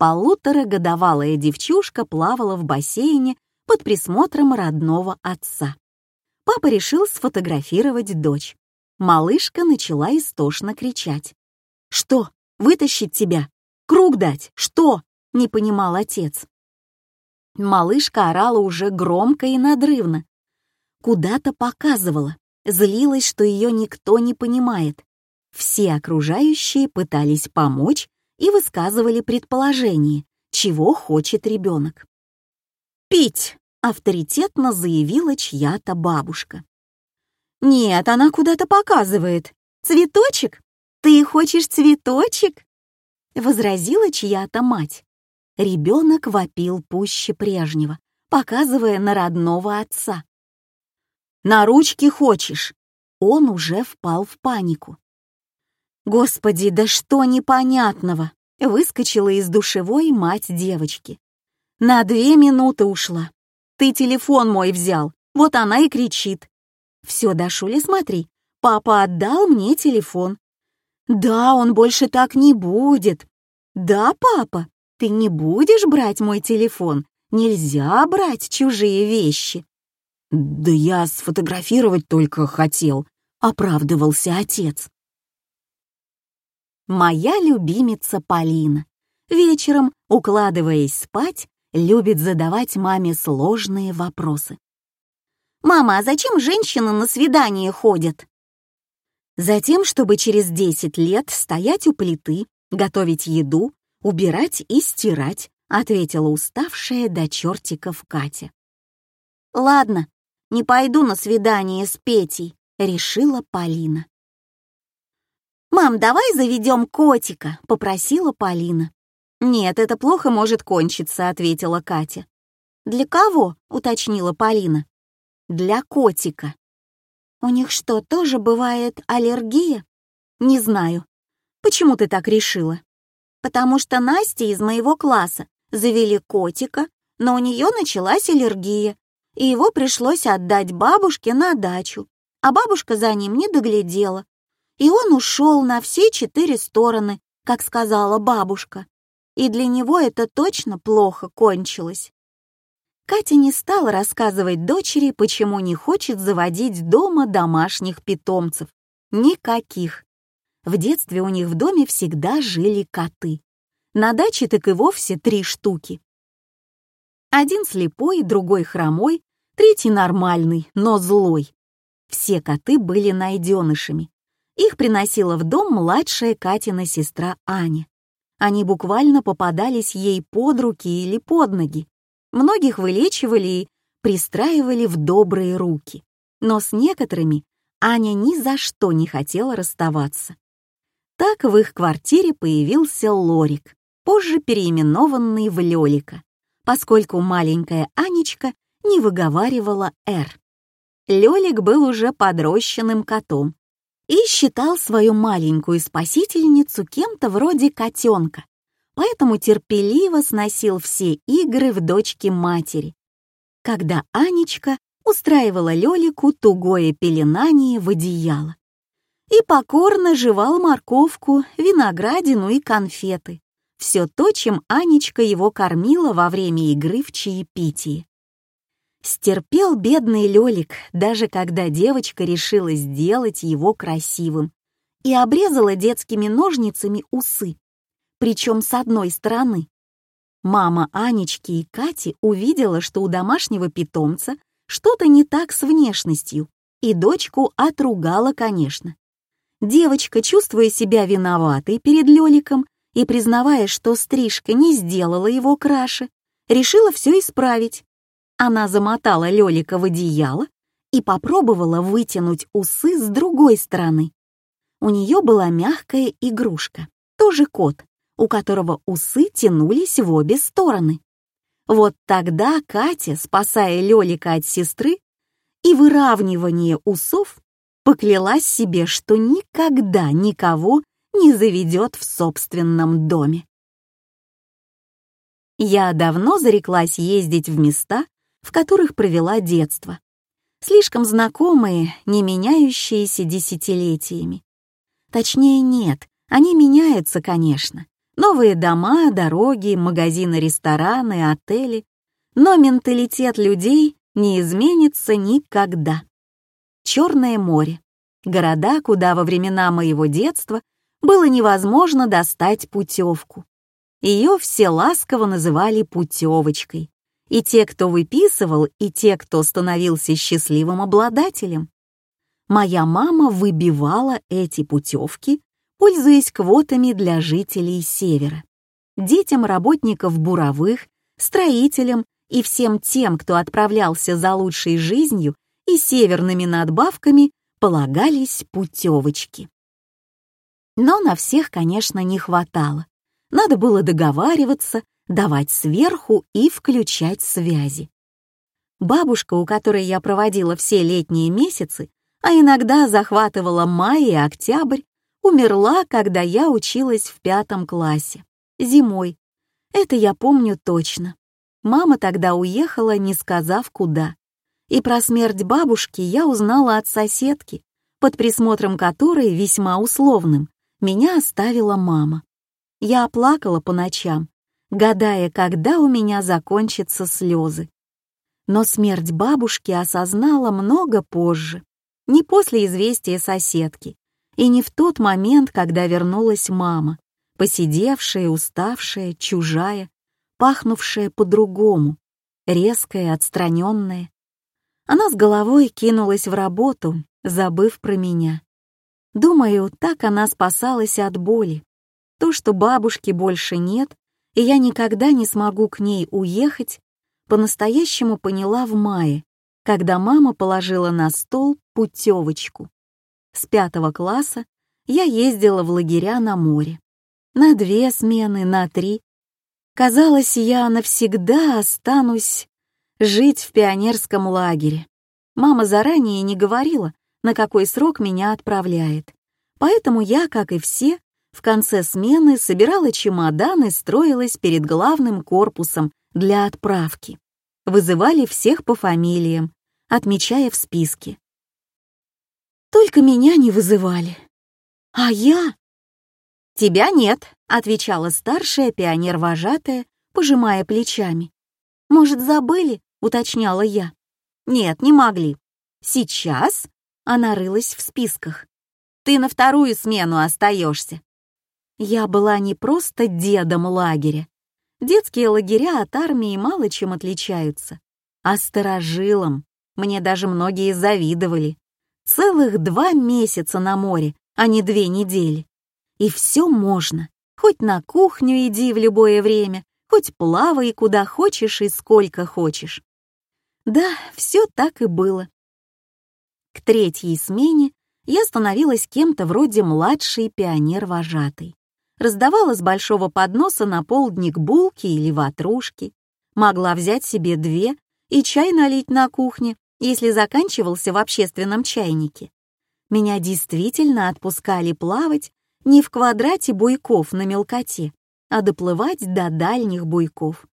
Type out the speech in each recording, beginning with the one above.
полуторагодовалая девчушка плавала в бассейне под присмотром родного отца. Папа решил сфотографировать дочь. Малышка начала истошно кричать. «Что? Вытащить тебя? Круг дать? Что?» — не понимал отец. Малышка орала уже громко и надрывно. Куда-то показывала, злилась, что ее никто не понимает. Все окружающие пытались помочь и высказывали предположение, чего хочет ребенок. «Пить!» — авторитетно заявила чья-то бабушка. «Нет, она куда-то показывает. Цветочек? Ты хочешь цветочек?» — возразила чья-то мать. Ребенок вопил пуще прежнего, показывая на родного отца. «На ручки хочешь?» Он уже впал в панику. «Господи, да что непонятного!» Выскочила из душевой мать девочки. «На две минуты ушла. Ты телефон мой взял, вот она и кричит. Все, Дашуля, смотри, папа отдал мне телефон. Да, он больше так не будет. Да, папа, ты не будешь брать мой телефон. Нельзя брать чужие вещи. Да я сфотографировать только хотел, оправдывался отец. Моя любимица Полина. Вечером, укладываясь спать, любит задавать маме сложные вопросы. «Мама, а зачем женщины на свидание ходят?» Затем, чтобы через 10 лет стоять у плиты, готовить еду, убирать и стирать, ответила уставшая до чертиков Катя. «Ладно, не пойду на свидание с Петей», — решила Полина. «Мам, давай заведем котика», — попросила Полина. «Нет, это плохо может кончиться», — ответила Катя. «Для кого?» — уточнила Полина. «Для котика». «У них что, тоже бывает аллергия?» «Не знаю. Почему ты так решила?» «Потому что Настя из моего класса завели котика, но у нее началась аллергия, и его пришлось отдать бабушке на дачу, а бабушка за ним не доглядела, и он ушел на все четыре стороны, как сказала бабушка. И для него это точно плохо кончилось. Катя не стала рассказывать дочери, почему не хочет заводить дома домашних питомцев. Никаких. В детстве у них в доме всегда жили коты. На даче так и вовсе три штуки. Один слепой, другой хромой, третий нормальный, но злой. Все коты были найденышами, их приносила в дом младшая Катина сестра Аня. Они буквально попадались ей под руки или под ноги. Многих вылечивали и пристраивали в добрые руки. Но с некоторыми Аня ни за что не хотела расставаться. Так в их квартире появился Лорик, позже переименованный в Лёлика, поскольку маленькая Анечка не выговаривала «Р». Лёлик был уже подрощенным котом, и считал свою маленькую спасительницу кем-то вроде котенка, поэтому терпеливо сносил все игры в дочке матери. Когда Анечка устраивала Лёлику тугое пеленание в одеяло и покорно жевал морковку, виноградину и конфеты. Все то, чем Анечка его кормила во время игры в чаепитии. Стерпел бедный Лёлик, даже когда девочка решила сделать его красивым и обрезала детскими ножницами усы, причем с одной стороны. Мама Анечки и Кати увидела, что у домашнего питомца что-то не так с внешностью, и дочку отругала, конечно. Девочка, чувствуя себя виноватой перед Лёликом и признавая, что стрижка не сделала его краше, решила все исправить она замотала Лёлика в одеяло и попробовала вытянуть усы с другой стороны. У нее была мягкая игрушка, тоже кот, у которого усы тянулись в обе стороны. Вот тогда Катя, спасая Лёлика от сестры и выравнивание усов, поклялась себе, что никогда никого не заведет в собственном доме. Я давно зареклась ездить в места, в которых провела детство. Слишком знакомые, не меняющиеся десятилетиями. Точнее, нет, они меняются, конечно, Новые дома, дороги, магазины, рестораны, отели. Но менталитет людей не изменится никогда. Черное море. Города, куда во времена моего детства было невозможно достать путевку. Ее все ласково называли путевочкой. И те, кто выписывал, и те, кто становился счастливым обладателем. Моя мама выбивала эти путевки, пользуясь квотами для жителей Севера. Детям работников буровых, строителям и всем тем, кто отправлялся за лучшей жизнью и северными надбавками, полагались путевочки. Но на всех, конечно, не хватало. Надо было договариваться, давать сверху и включать связи. Бабушка, у которой я проводила все летние месяцы, а иногда захватывала май и октябрь, умерла, когда я училась в пятом классе, зимой. Это я помню точно. Мама тогда уехала, не сказав куда. И про смерть бабушки я узнала от соседки, под присмотром которой, весьма условным, меня оставила мама. Я оплакала по ночам, гадая, когда у меня закончатся слезы. Но смерть бабушки осознала много позже, не после известия соседки, и не в тот момент, когда вернулась мама, посидевшая, уставшая, чужая, пахнувшая по-другому, резкая, отстраненная. Она с головой кинулась в работу, забыв про меня. Думаю, так она спасалась от боли. То, что бабушки больше нет, и я никогда не смогу к ней уехать, по-настоящему поняла в мае, когда мама положила на стол путевочку. С пятого класса я ездила в лагеря на море. На две смены, на три. Казалось, я навсегда останусь жить в пионерском лагере. Мама заранее не говорила, на какой срок меня отправляет. Поэтому я, как и все, в конце смены собирала чемодан и строилась перед главным корпусом для отправки. Вызывали всех по фамилиям, отмечая в списке. Только меня не вызывали. А я? «Тебя нет», — отвечала старшая пионер-вожатая, пожимая плечами. «Может, забыли?» — уточняла я. «Нет, не могли. Сейчас она рылась в списках. «Ты на вторую смену остаешься». Я была не просто дедом лагеря. Детские лагеря от армии мало чем отличаются. А старожилом мне даже многие завидовали. Целых два месяца на море, а не две недели. И все можно. Хоть на кухню иди в любое время, хоть плавай куда хочешь и сколько хочешь. Да, все так и было. К третьей смене я становилась кем-то вроде младшей пионер-вожатой. Раздавала с большого подноса на полдник булки или ватрушки. Могла взять себе две и чай налить на кухне, если заканчивался в общественном чайнике. Меня действительно отпускали плавать не в квадрате буйков на мелкоте, а доплывать до дальних буйков.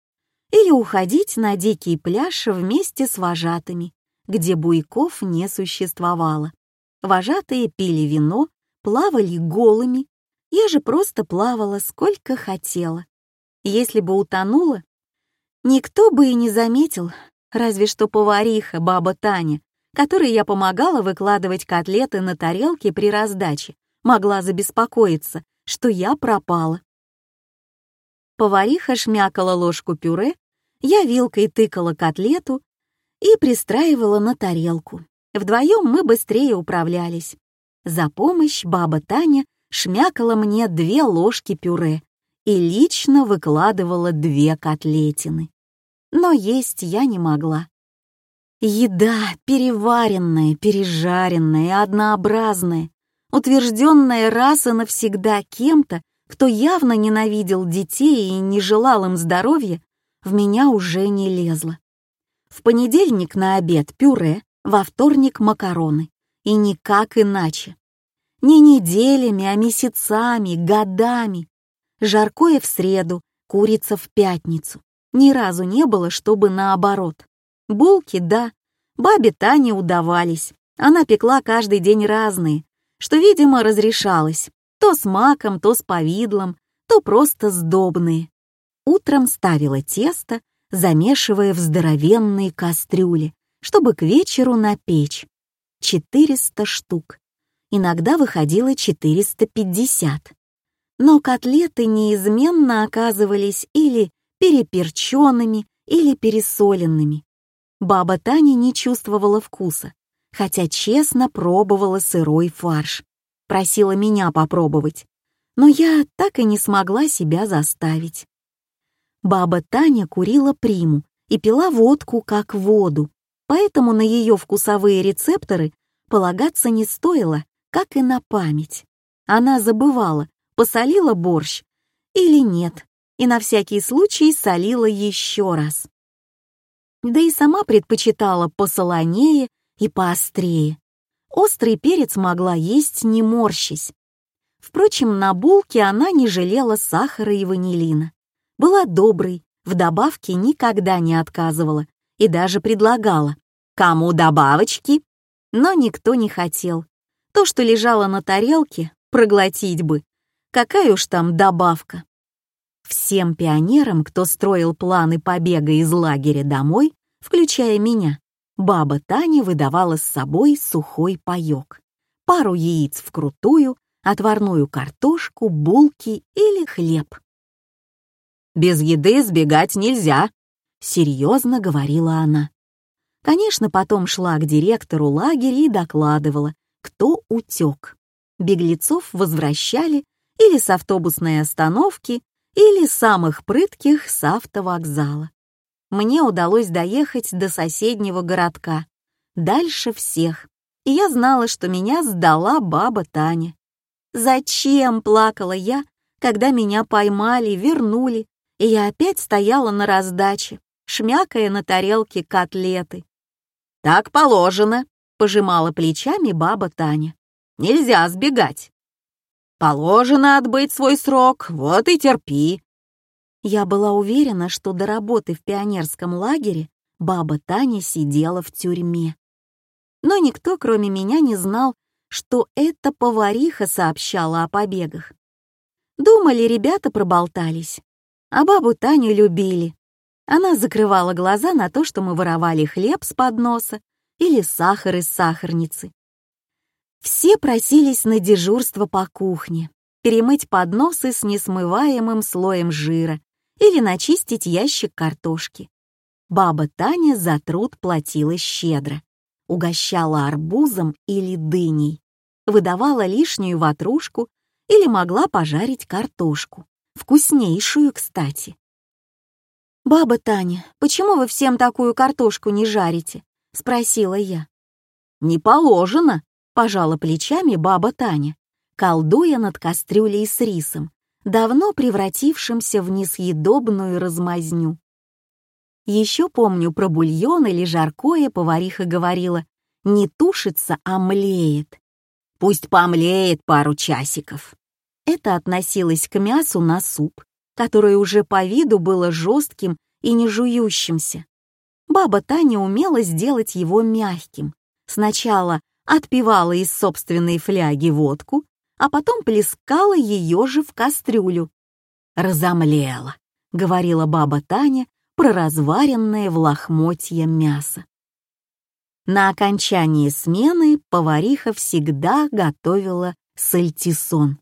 Или уходить на дикий пляж вместе с вожатыми, где буйков не существовало. Вожатые пили вино, плавали голыми, я же просто плавала сколько хотела. Если бы утонула, никто бы и не заметил, разве что повариха, баба Таня, которой я помогала выкладывать котлеты на тарелке при раздаче, могла забеспокоиться, что я пропала. Повариха шмякала ложку пюре, я вилкой тыкала котлету, и пристраивала на тарелку. Вдвоем мы быстрее управлялись. За помощь баба Таня шмякала мне две ложки пюре и лично выкладывала две котлетины. Но есть я не могла. Еда переваренная, пережаренная, однообразная, утвержденная раз и навсегда кем-то, кто явно ненавидел детей и не желал им здоровья, в меня уже не лезла. В понедельник на обед пюре, во вторник макароны. И никак иначе. Не неделями, а месяцами, годами. Жаркое в среду, курица в пятницу. Ни разу не было, чтобы наоборот. Булки, да, бабе Тане удавались. Она пекла каждый день разные, что, видимо, разрешалось. То с маком, то с повидлом, то то просто сдобные. Утром ставила тесто, замешивая в здоровенные кастрюли, чтобы к вечеру напечь. 400 штук. Иногда выходило 450. Но котлеты неизменно оказывались или переперченными, или пересоленными. Баба Таня не чувствовала вкуса, хотя честно пробовала сырой фарш. Просила меня попробовать, но я так и не смогла себя заставить. Баба Таня курила приму и пила водку как воду, поэтому на ее вкусовые рецепторы полагаться не стоило, как и на память. Она забывала, посолила борщ или нет, и на всякий случай солила еще раз. Да и сама предпочитала посолонее и поострее. Острый перец могла есть, не морщись. Впрочем, на булке она не жалела сахара и ванилина. Была доброй, в добавке никогда не отказывала и даже предлагала «Кому добавочки?» Но никто не хотел. То, что лежало на тарелке, проглотить бы. Какая уж там добавка. Всем пионерам, кто строил планы побега из лагеря домой, включая меня, баба Таня выдавала с собой сухой паёк, пару яиц вкрутую, отварную картошку, булки или хлеб. «Без еды сбегать нельзя», — серьезно говорила она. Конечно, потом шла к директору лагеря и докладывала, кто утек. Беглецов возвращали или с автобусной остановки, или самых прытких с автовокзала. Мне удалось доехать до соседнего городка, дальше всех, и я знала, что меня сдала баба Таня. «Зачем?» — плакала я, когда меня поймали, вернули, и я опять стояла на раздаче, шмякая на тарелке котлеты. «Так положено», — пожимала плечами баба Таня. «Нельзя сбегать. Положено отбыть свой срок, вот и терпи. Я была уверена, что до работы в пионерском лагере баба Таня сидела в тюрьме. Но никто, кроме меня, не знал, что эта повариха сообщала о побегах. Думали, ребята проболтались, а бабу Таню любили. Она закрывала глаза на то, что мы воровали хлеб с подноса или сахар из сахарницы. Все просились на дежурство по кухне, перемыть подносы с несмываемым слоем жира или начистить ящик картошки. Баба Таня за труд платила щедро, угощала арбузом или дыней, выдавала лишнюю ватрушку или могла пожарить картошку, вкуснейшую, кстати. «Баба Таня, почему вы всем такую картошку не жарите?» — спросила я. «Не положено», пожала плечами баба Таня, колдуя над кастрюлей с рисом, давно превратившимся в несъедобную размазню. Еще помню про бульон или жаркое повариха говорила, не тушится, а млеет. Пусть помлеет пару часиков. Это относилось к мясу на суп, которое уже по виду было жестким и не жующимся. Баба Таня умела сделать его мягким. Сначала отпивала из собственной фляги водку, а потом плескала ее же в кастрюлю. «Разомлела», — говорила баба Таня про разваренное в лохмотья мясо. На окончании смены повариха всегда готовила сальтисон.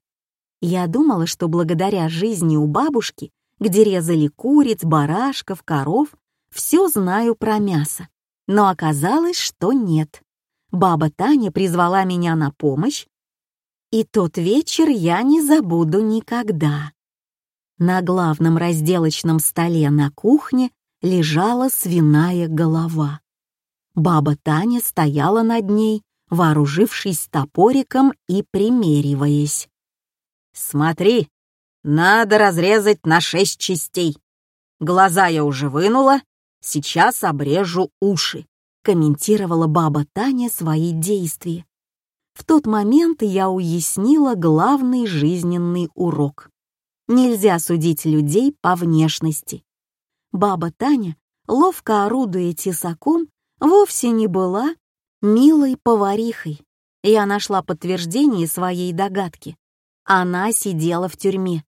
Я думала, что благодаря жизни у бабушки, где резали куриц, барашков, коров, все знаю про мясо. Но оказалось, что нет баба Таня призвала меня на помощь, и тот вечер я не забуду никогда. На главном разделочном столе на кухне лежала свиная голова. Баба Таня стояла над ней, вооружившись топориком и примериваясь. «Смотри, надо разрезать на шесть частей. Глаза я уже вынула, сейчас обрежу уши комментировала баба Таня свои действия. В тот момент я уяснила главный жизненный урок. Нельзя судить людей по внешности. Баба Таня, ловко орудуя тесаком, вовсе не была милой поварихой. Я нашла подтверждение своей догадки. Она сидела в тюрьме.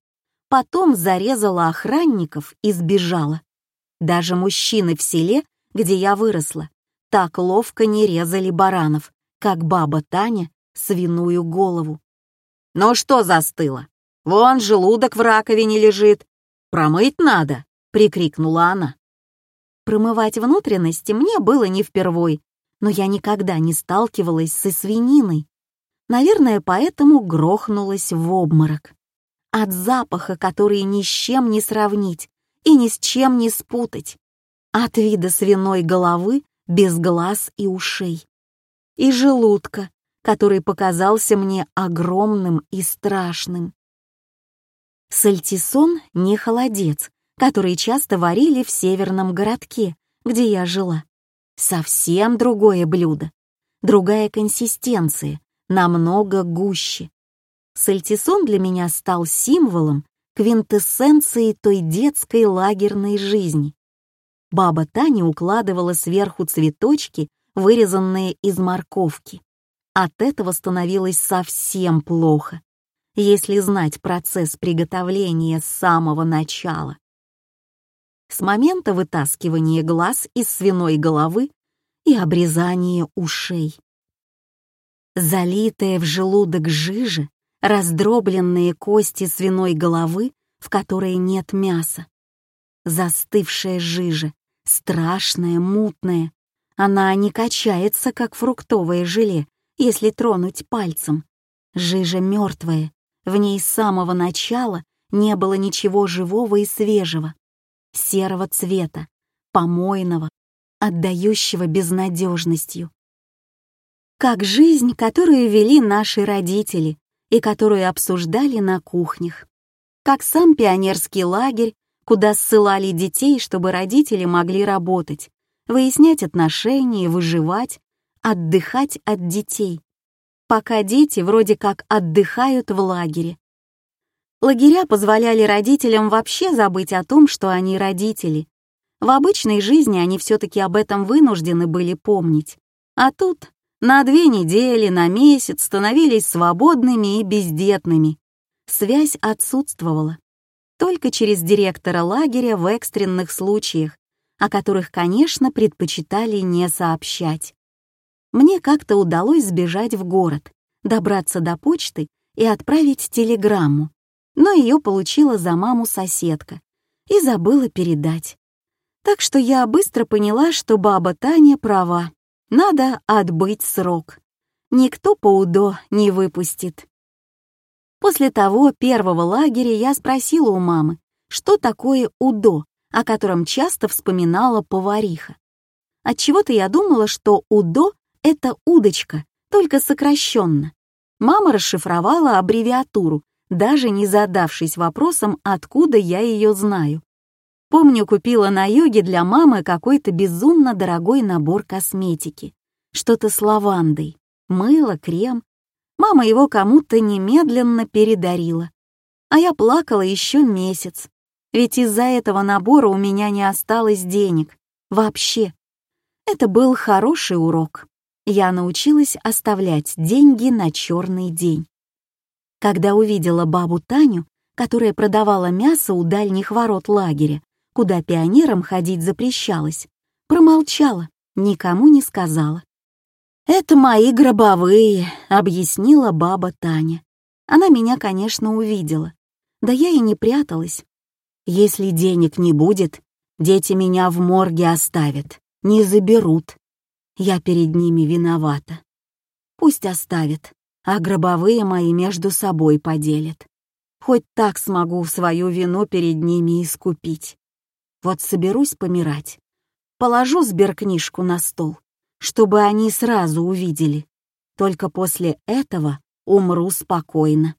Потом зарезала охранников и сбежала. Даже мужчины в селе, где я выросла, так ловко не резали баранов, как баба Таня свиную голову. «Ну что застыло? Вон желудок в раковине лежит. Промыть надо!» — прикрикнула она. Промывать внутренности мне было не впервой, но я никогда не сталкивалась со свининой. Наверное, поэтому грохнулась в обморок. От запаха, который ни с чем не сравнить и ни с чем не спутать. От вида свиной головы без глаз и ушей. И желудка, который показался мне огромным и страшным. Сальтисон — не холодец, который часто варили в северном городке, где я жила. Совсем другое блюдо, другая консистенция, намного гуще. Сальтисон для меня стал символом, квинтэссенцией той детской лагерной жизни. Баба Таня укладывала сверху цветочки, вырезанные из морковки. От этого становилось совсем плохо, если знать процесс приготовления с самого начала с момента вытаскивания глаз из свиной головы и обрезания ушей. Залитая в желудок жижа, раздробленные кости свиной головы, в которой нет мяса. Застывшая жижа, страшная, мутная. Она не качается, как фруктовое желе, если тронуть пальцем. Жижа мертвая, в ней с самого начала не было ничего живого и свежего серого цвета, помойного, отдающего безнадежностью. Как жизнь, которую вели наши родители и которую обсуждали на кухнях. Как сам пионерский лагерь, куда ссылали детей, чтобы родители могли работать, выяснять отношения, выживать, отдыхать от детей. Пока дети вроде как отдыхают в лагере, Лагеря позволяли родителям вообще забыть о том, что они родители. В обычной жизни они все-таки об этом вынуждены были помнить. А тут на две недели, на месяц становились свободными и бездетными. Связь отсутствовала. Только через директора лагеря в экстренных случаях, о которых, конечно, предпочитали не сообщать. Мне как-то удалось сбежать в город, добраться до почты и отправить телеграмму, но ее получила за маму соседка и забыла передать. Так что я быстро поняла, что баба Таня права. Надо отбыть срок. Никто по УДО не выпустит. После того первого лагеря я спросила у мамы, что такое УДО, о котором часто вспоминала повариха. Отчего-то я думала, что УДО — это удочка, только сокращенно. Мама расшифровала аббревиатуру даже не задавшись вопросом, откуда я ее знаю. Помню, купила на йоге для мамы какой-то безумно дорогой набор косметики. Что-то с лавандой, мыло, крем. Мама его кому-то немедленно передарила. А я плакала еще месяц. Ведь из-за этого набора у меня не осталось денег. Вообще. Это был хороший урок. Я научилась оставлять деньги на черный день. Когда увидела бабу Таню, которая продавала мясо у дальних ворот лагеря, куда пионерам ходить запрещалось, промолчала, никому не сказала. «Это мои гробовые», — объяснила баба Таня. Она меня, конечно, увидела. Да я и не пряталась. Если денег не будет, дети меня в морге оставят, не заберут. Я перед ними виновата. Пусть оставят а гробовые мои между собой поделят. Хоть так смогу свою вину перед ними искупить. Вот соберусь помирать. Положу сберкнижку на стол, чтобы они сразу увидели. Только после этого умру спокойно.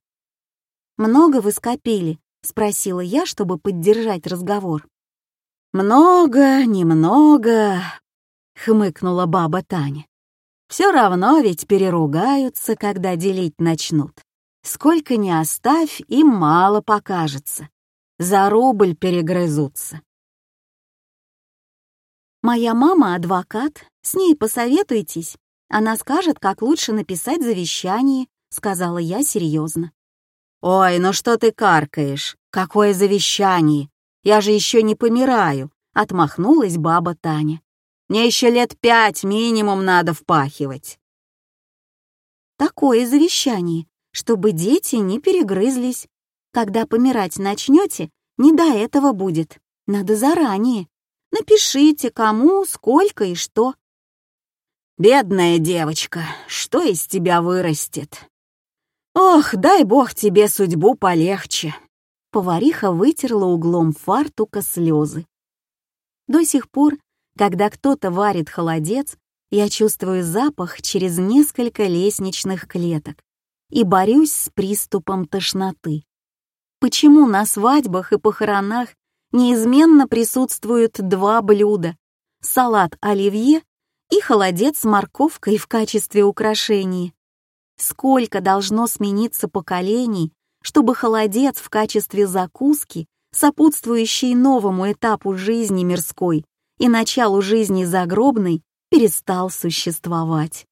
«Много вы скопили?» — спросила я, чтобы поддержать разговор. «Много, немного», — хмыкнула баба Таня. Все равно ведь переругаются, когда делить начнут. Сколько ни оставь, им мало покажется. За рубль перегрызутся. Моя мама адвокат, с ней посоветуйтесь. Она скажет, как лучше написать завещание, сказала я серьезно. Ой, ну что ты каркаешь? «Какое завещание? Я же еще не помираю», — отмахнулась баба Таня. «Мне еще лет пять минимум надо впахивать». «Такое завещание, чтобы дети не перегрызлись. Когда помирать начнете, не до этого будет. Надо заранее. Напишите, кому, сколько и что. Бедная девочка, что из тебя вырастет? Ох, дай бог тебе судьбу полегче. Повариха вытерла углом фартука слезы. До сих пор, когда кто-то варит холодец, я чувствую запах через несколько лестничных клеток и борюсь с приступом тошноты. Почему на свадьбах и похоронах неизменно присутствуют два блюда — салат оливье и холодец с морковкой в качестве украшений? Сколько должно смениться поколений, чтобы холодец в качестве закуски, сопутствующий новому этапу жизни мирской и началу жизни загробной, перестал существовать?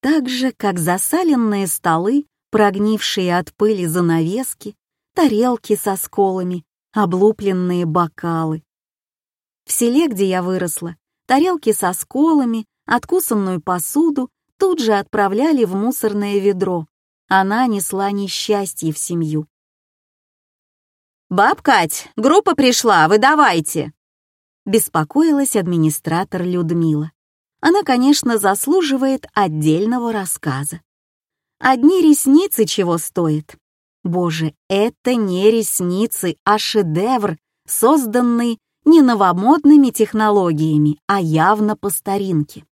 Так же, как засаленные столы, прогнившие от пыли занавески, тарелки со сколами, облупленные бокалы. В селе, где я выросла, тарелки со сколами, откусанную посуду тут же отправляли в мусорное ведро. Она несла несчастье в семью. «Баб Кать, группа пришла, вы давайте!» Беспокоилась администратор Людмила. Она, конечно, заслуживает отдельного рассказа. Одни ресницы чего стоят. Боже, это не ресницы, а шедевр, созданный не новомодными технологиями, а явно по старинке.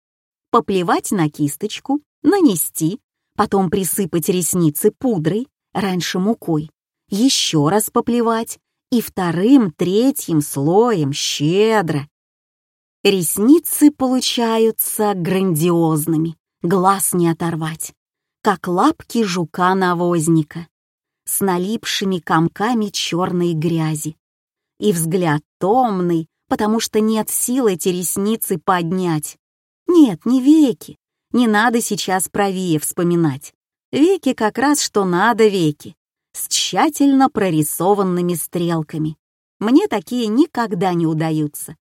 Поплевать на кисточку, нанести, потом присыпать ресницы пудрой, раньше мукой, еще раз поплевать и вторым, третьим слоем щедро. Ресницы получаются грандиозными, глаз не оторвать, как лапки жука-навозника с налипшими комками черной грязи. И взгляд томный, потому что нет сил эти ресницы поднять. Нет, не веки. Не надо сейчас про веи вспоминать. Веки как раз что надо веки. С тщательно прорисованными стрелками. Мне такие никогда не удаются.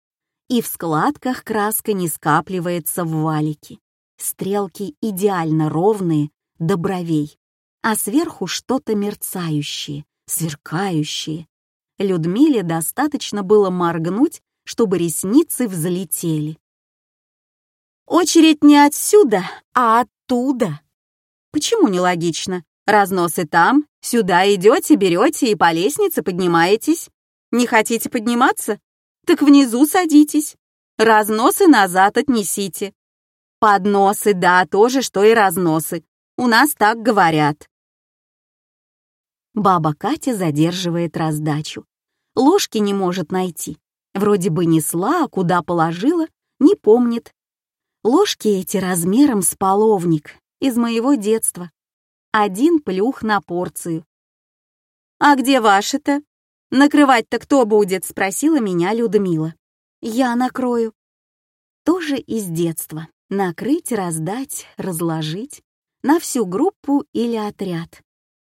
И в складках краска не скапливается в валике. Стрелки идеально ровные, до бровей а сверху что-то мерцающее, сверкающее. Людмиле достаточно было моргнуть, чтобы ресницы взлетели. Очередь не отсюда, а оттуда. Почему нелогично? Разносы там, сюда идете, берете и по лестнице поднимаетесь. Не хотите подниматься? Так внизу садитесь. Разносы назад отнесите. Подносы, да, тоже, что и разносы. У нас так говорят. Баба Катя задерживает раздачу. Ложки не может найти. Вроде бы несла, а куда положила, не помнит. Ложки эти размером с половник, из моего детства. Один плюх на порцию. «А где ваши-то? Накрывать-то кто будет?» — спросила меня Людмила. «Я накрою». Тоже из детства. Накрыть, раздать, разложить. На всю группу или отряд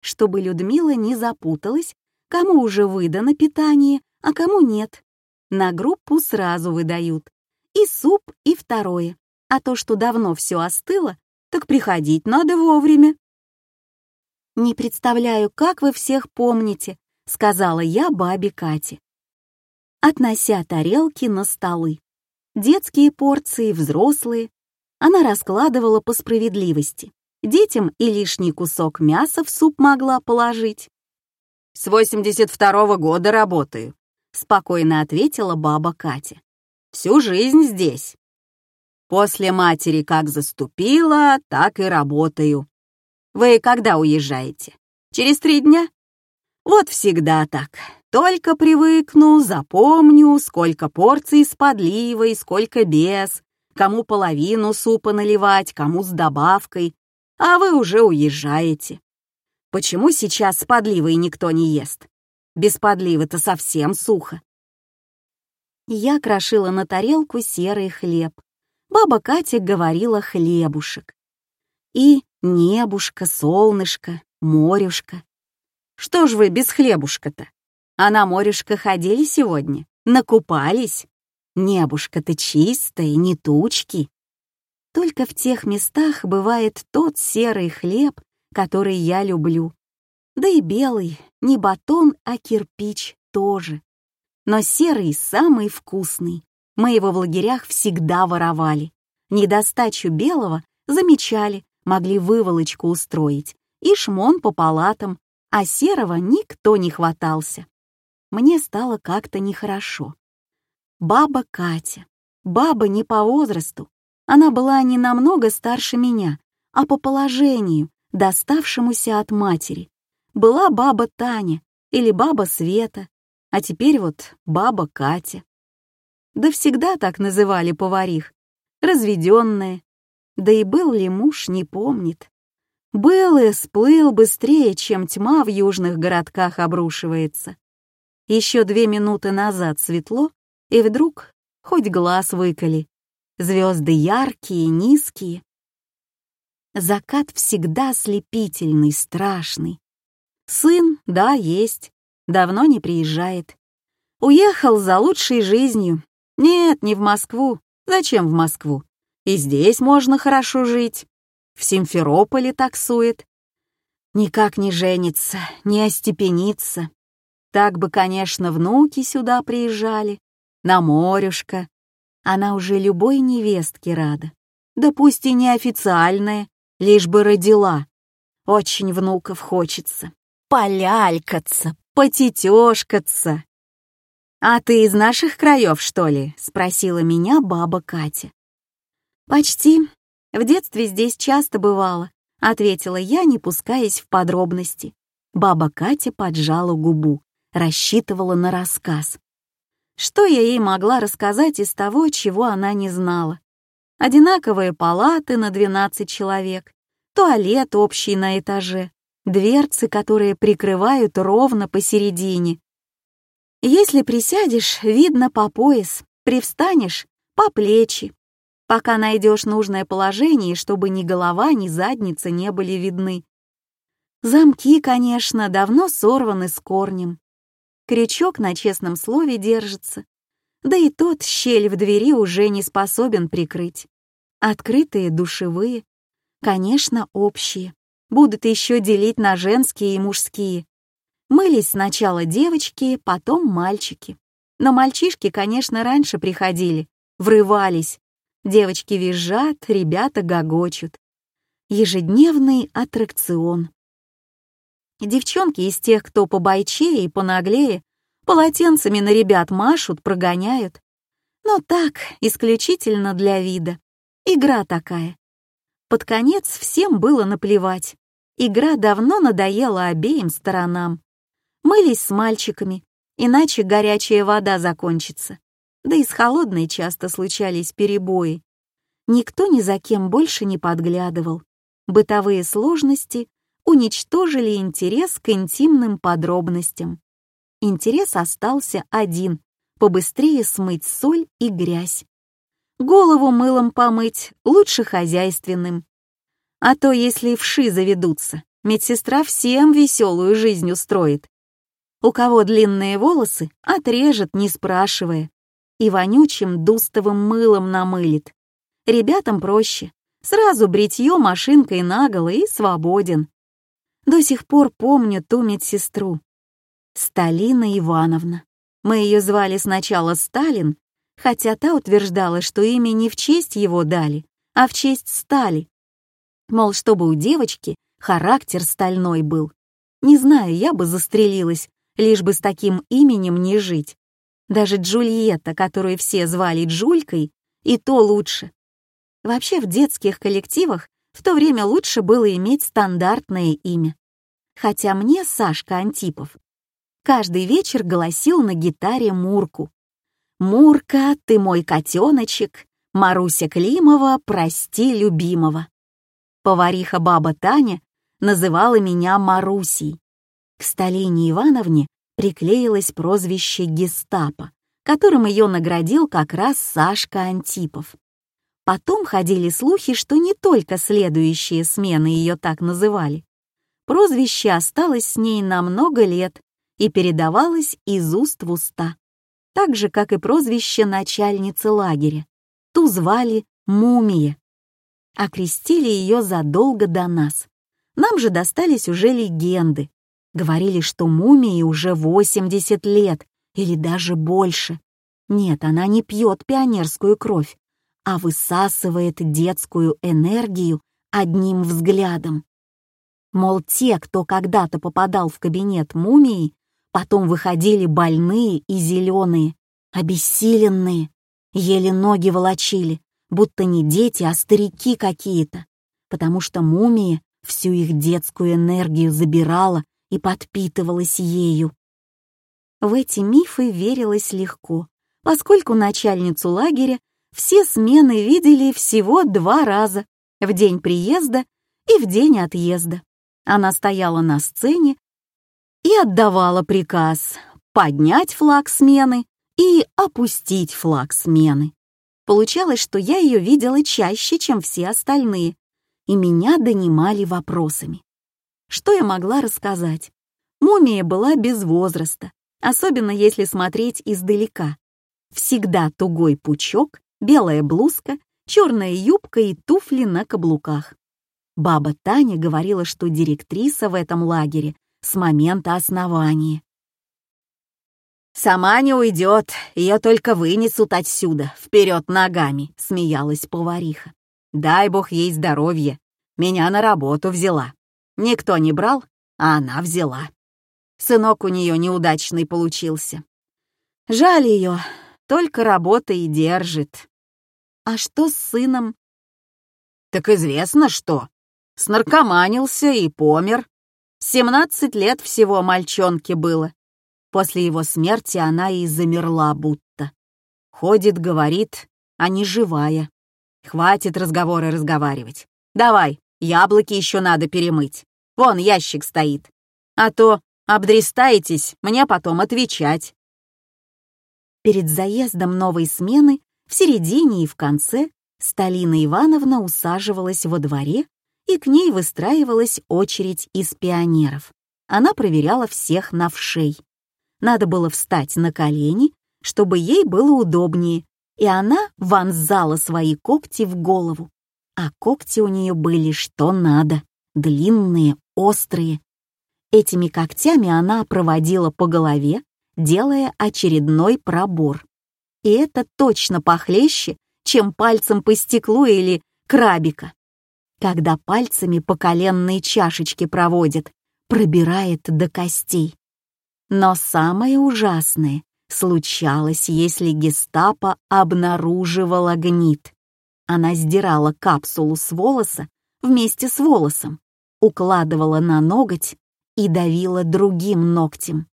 чтобы Людмила не запуталась, кому уже выдано питание, а кому нет. На группу сразу выдают. И суп, и второе. А то, что давно все остыло, так приходить надо вовремя. «Не представляю, как вы всех помните», — сказала я бабе Кате. Относя тарелки на столы. Детские порции, взрослые. Она раскладывала по справедливости. Детям и лишний кусок мяса в суп могла положить. «С 82-го года работаю», — спокойно ответила баба Катя. «Всю жизнь здесь. После матери как заступила, так и работаю. Вы когда уезжаете? Через три дня? Вот всегда так. Только привыкну, запомню, сколько порций с подливой, сколько без, кому половину супа наливать, кому с добавкой, а вы уже уезжаете. Почему сейчас с подливой никто не ест? Без подливы-то совсем сухо. Я крошила на тарелку серый хлеб. Баба Катя говорила хлебушек. И небушка, солнышко, морюшка. Что ж вы без хлебушка-то? А на морюшко ходили сегодня? Накупались? Небушка-то чистое, не тучки. Только в тех местах бывает тот серый хлеб, который я люблю. Да и белый, не батон, а кирпич тоже. Но серый самый вкусный. Мы его в лагерях всегда воровали. Недостачу белого замечали, могли выволочку устроить. И шмон по палатам, а серого никто не хватался. Мне стало как-то нехорошо. Баба Катя. Баба не по возрасту. Она была не намного старше меня, а по положению, доставшемуся от матери. Была баба Таня или баба Света, а теперь вот баба Катя. Да всегда так называли поварих. Разведенная. Да и был ли муж, не помнит. Был и сплыл быстрее, чем тьма в южных городках обрушивается. Еще две минуты назад светло, и вдруг хоть глаз выколи. Звезды яркие, низкие. Закат всегда слепительный, страшный. Сын, да, есть, давно не приезжает. Уехал за лучшей жизнью, нет, не в Москву. Зачем в Москву? И здесь можно хорошо жить. В Симферополе таксует. Никак не женится, не остепенится. Так бы, конечно, внуки сюда приезжали, на морюшко. Она уже любой невестке рада. Да пусть и неофициальная, лишь бы родила. Очень внуков хочется. Полялькаться, потетёшкаться. «А ты из наших краев, что ли?» — спросила меня баба Катя. «Почти. В детстве здесь часто бывало», — ответила я, не пускаясь в подробности. Баба Катя поджала губу, рассчитывала на рассказ. Что я ей могла рассказать из того, чего она не знала? Одинаковые палаты на 12 человек, туалет общий на этаже, дверцы, которые прикрывают ровно посередине, если присядешь, видно по пояс, привстанешь — по плечи, пока найдешь нужное положение, чтобы ни голова, ни задница не были видны. Замки, конечно, давно сорваны с корнем. Крючок на честном слове держится, да и тот щель в двери уже не способен прикрыть. Открытые душевые, конечно, общие, будут еще делить на женские и мужские. Мылись сначала девочки, потом мальчики. Но мальчишки, конечно, раньше приходили, врывались. Девочки визжат, ребята гогочут. Ежедневный аттракцион. Девчонки из тех, кто побойчее и понаглее, полотенцами на ребят машут, прогоняют. Но так, исключительно для вида. Игра такая. Под конец всем было наплевать. Игра давно надоела обеим сторонам. Мылись с мальчиками, иначе горячая вода закончится. Да и с холодной часто случались перебои. Никто ни за кем больше не подглядывал. Бытовые сложности уничтожили интерес к интимным подробностям. Интерес остался один — побыстрее смыть соль и грязь. Голову мылом помыть лучше хозяйственным. А то, если вши заведутся, медсестра всем веселую жизнь устроит. У кого длинные волосы, отрежет, не спрашивая. И вонючим дустовым мылом намылит. Ребятам проще. Сразу бритье машинкой наголо и свободен. До сих пор помню ту медсестру. Сталина Ивановна. Мы ее звали сначала Сталин, хотя та утверждала, что имя не в честь его дали, а в честь Стали. Мол, чтобы у девочки характер стальной был. Не знаю, я бы застрелилась, лишь бы с таким именем не жить. Даже Джульетта, которую все звали Джулькой, и то лучше. Вообще в детских коллективах в то время лучше было иметь стандартное имя. Хотя мне Сашка Антипов каждый вечер голосил на гитаре Мурку. «Мурка, ты мой котеночек, Маруся Климова, прости любимого». Повариха баба Таня называла меня Марусей, к Сталине Ивановне приклеилось прозвище «Гестапо», которым ее наградил как раз Сашка Антипов. Потом ходили слухи, что не только следующие смены ее так называли. Прозвище осталось с ней на много лет и передавалось из уст в уста, так же, как и прозвище начальницы лагеря. Ту звали Мумия. Окрестили ее задолго до нас. Нам же достались уже легенды. Говорили, что мумии уже 80 лет или даже больше. Нет, она не пьет пионерскую кровь, а высасывает детскую энергию одним взглядом. Мол, те, кто когда-то попадал в кабинет мумии, потом выходили больные и зеленые, обессиленные, еле ноги волочили, будто не дети, а старики какие-то, потому что мумия всю их детскую энергию забирала и подпитывалась ею. В эти мифы верилось легко, поскольку начальницу лагеря все смены видели всего два раза — в день приезда и в день отъезда. Она стояла на сцене и отдавала приказ поднять флаг смены и опустить флаг смены. Получалось, что я ее видела чаще, чем все остальные, и меня донимали вопросами. Что я могла рассказать? Мумия была без возраста, особенно если смотреть издалека. Всегда тугой пучок, белая блузка, черная юбка и туфли на каблуках. Баба Таня говорила, что директриса в этом лагере с момента основания. «Сама не уйдет, ее только вынесут отсюда, вперед ногами», — смеялась повариха. «Дай бог ей здоровье, меня на работу взяла. Никто не брал, а она взяла. Сынок у нее неудачный получился. Жаль ее, только работа и держит. А что с сыном? Так известно что. Снаркоманился и помер. Семнадцать лет всего мальчонке было. После его смерти она и замерла будто. Ходит, говорит, а не живая. Хватит разговоры разговаривать. Давай, яблоки еще надо перемыть. Вон ящик стоит. А то обдрестаетесь, мне потом отвечать. Перед заездом новой смены, в середине и в конце, Сталина Ивановна усаживалась во дворе, и к ней выстраивалась очередь из пионеров. Она проверяла всех на вшей. Надо было встать на колени, чтобы ей было удобнее, и она вонзала свои когти в голову. А когти у нее были что надо, длинные, острые. Этими когтями она проводила по голове, делая очередной пробор. И это точно похлеще, чем пальцем по стеклу или крабика. Когда пальцами по коленной чашечке проводят, пробирает до костей. Но самое ужасное случалось, если гестапо обнаруживала гнит. Она сдирала капсулу с волоса вместе с волосом, укладывала на ноготь и давила другим ногтем.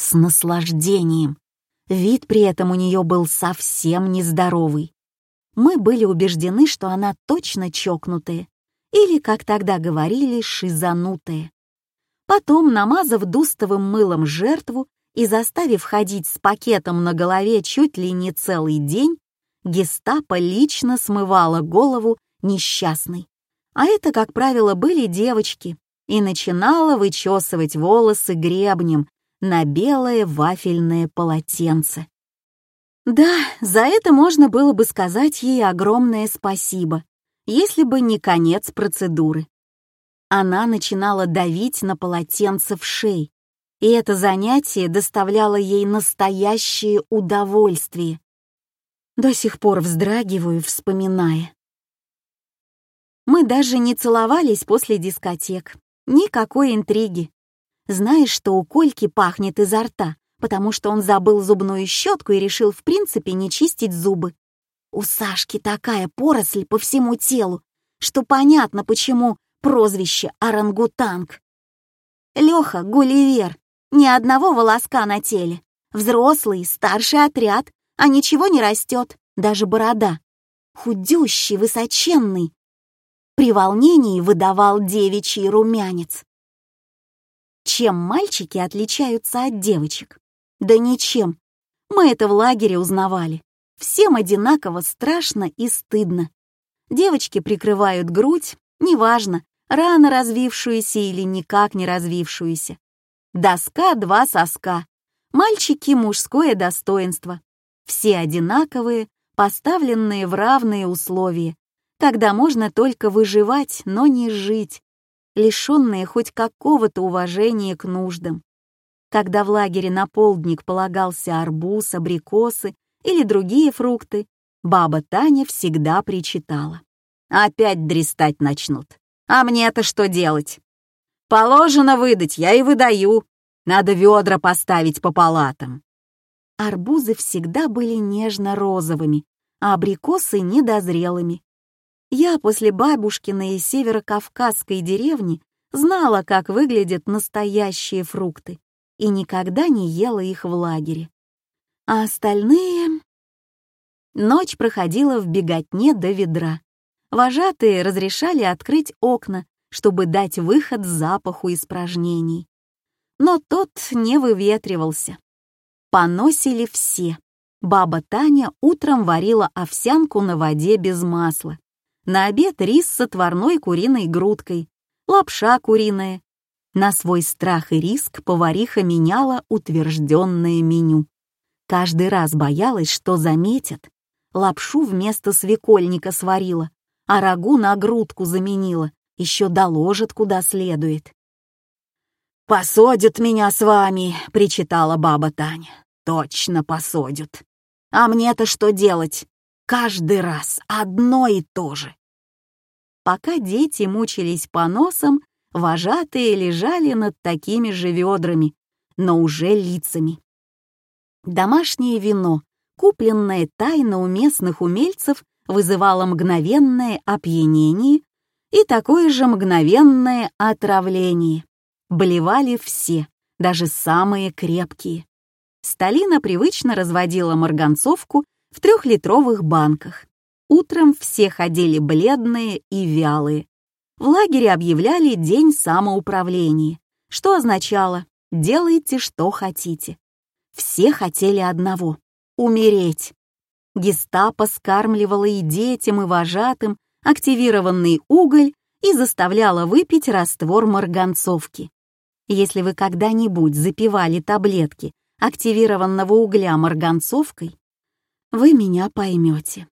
С наслаждением. Вид при этом у нее был совсем нездоровый. Мы были убеждены, что она точно чокнутая, или, как тогда говорили, шизанутая. Потом, намазав дустовым мылом жертву и заставив ходить с пакетом на голове чуть ли не целый день, гестапо лично смывала голову несчастной. А это, как правило, были девочки, и начинала вычесывать волосы гребнем на белое вафельное полотенце. Да, за это можно было бы сказать ей огромное спасибо, если бы не конец процедуры. Она начинала давить на полотенце в шей, и это занятие доставляло ей настоящее удовольствие. До сих пор вздрагиваю, вспоминая. Мы даже не целовались после дискотек. Никакой интриги. Знаешь, что у Кольки пахнет изо рта, потому что он забыл зубную щетку и решил в принципе не чистить зубы. У Сашки такая поросль по всему телу, что понятно, почему прозвище орангутанг. Леха — Гулливер, ни одного волоска на теле. Взрослый, старший отряд, а ничего не растет, даже борода. Худющий, высоченный. При волнении выдавал девичий румянец. Чем мальчики отличаются от девочек? Да ничем. Мы это в лагере узнавали. Всем одинаково страшно и стыдно. Девочки прикрывают грудь, неважно, рано развившуюся или никак не развившуюся. Доска два соска. Мальчики — мужское достоинство. Все одинаковые, поставленные в равные условия, когда можно только выживать, но не жить, лишенные хоть какого-то уважения к нуждам. Когда в лагере на полдник полагался арбуз, абрикосы или другие фрукты, баба Таня всегда причитала. «Опять дрестать начнут. А мне-то что делать? Положено выдать, я и выдаю. Надо ведра поставить по палатам». Арбузы всегда были нежно-розовыми, а абрикосы — недозрелыми. Я после бабушкиной северокавказской деревни знала, как выглядят настоящие фрукты, и никогда не ела их в лагере. А остальные... Ночь проходила в беготне до ведра. Вожатые разрешали открыть окна, чтобы дать выход запаху испражнений. Но тот не выветривался. Поносили все. Баба Таня утром варила овсянку на воде без масла. На обед рис с отварной куриной грудкой, лапша куриная. На свой страх и риск повариха меняла утвержденное меню. Каждый раз боялась, что заметят. Лапшу вместо свекольника сварила, а рагу на грудку заменила, еще доложат куда следует. «Посадят меня с вами», — причитала баба Таня. «Точно посадят. А мне-то что делать? Каждый раз одно и то же». Пока дети мучились поносом, вожатые лежали над такими же ведрами, но уже лицами. Домашнее вино, купленное тайно у местных умельцев, вызывало мгновенное опьянение и такое же мгновенное отравление. Блевали все, даже самые крепкие. Сталина привычно разводила марганцовку в трехлитровых банках. Утром все ходили бледные и вялые. В лагере объявляли день самоуправления, что означало «делайте, что хотите». Все хотели одного — умереть. Гестапо скармливало и детям, и вожатым активированный уголь и заставляло выпить раствор марганцовки. Если вы когда-нибудь запивали таблетки активированного угля марганцовкой, вы меня поймете.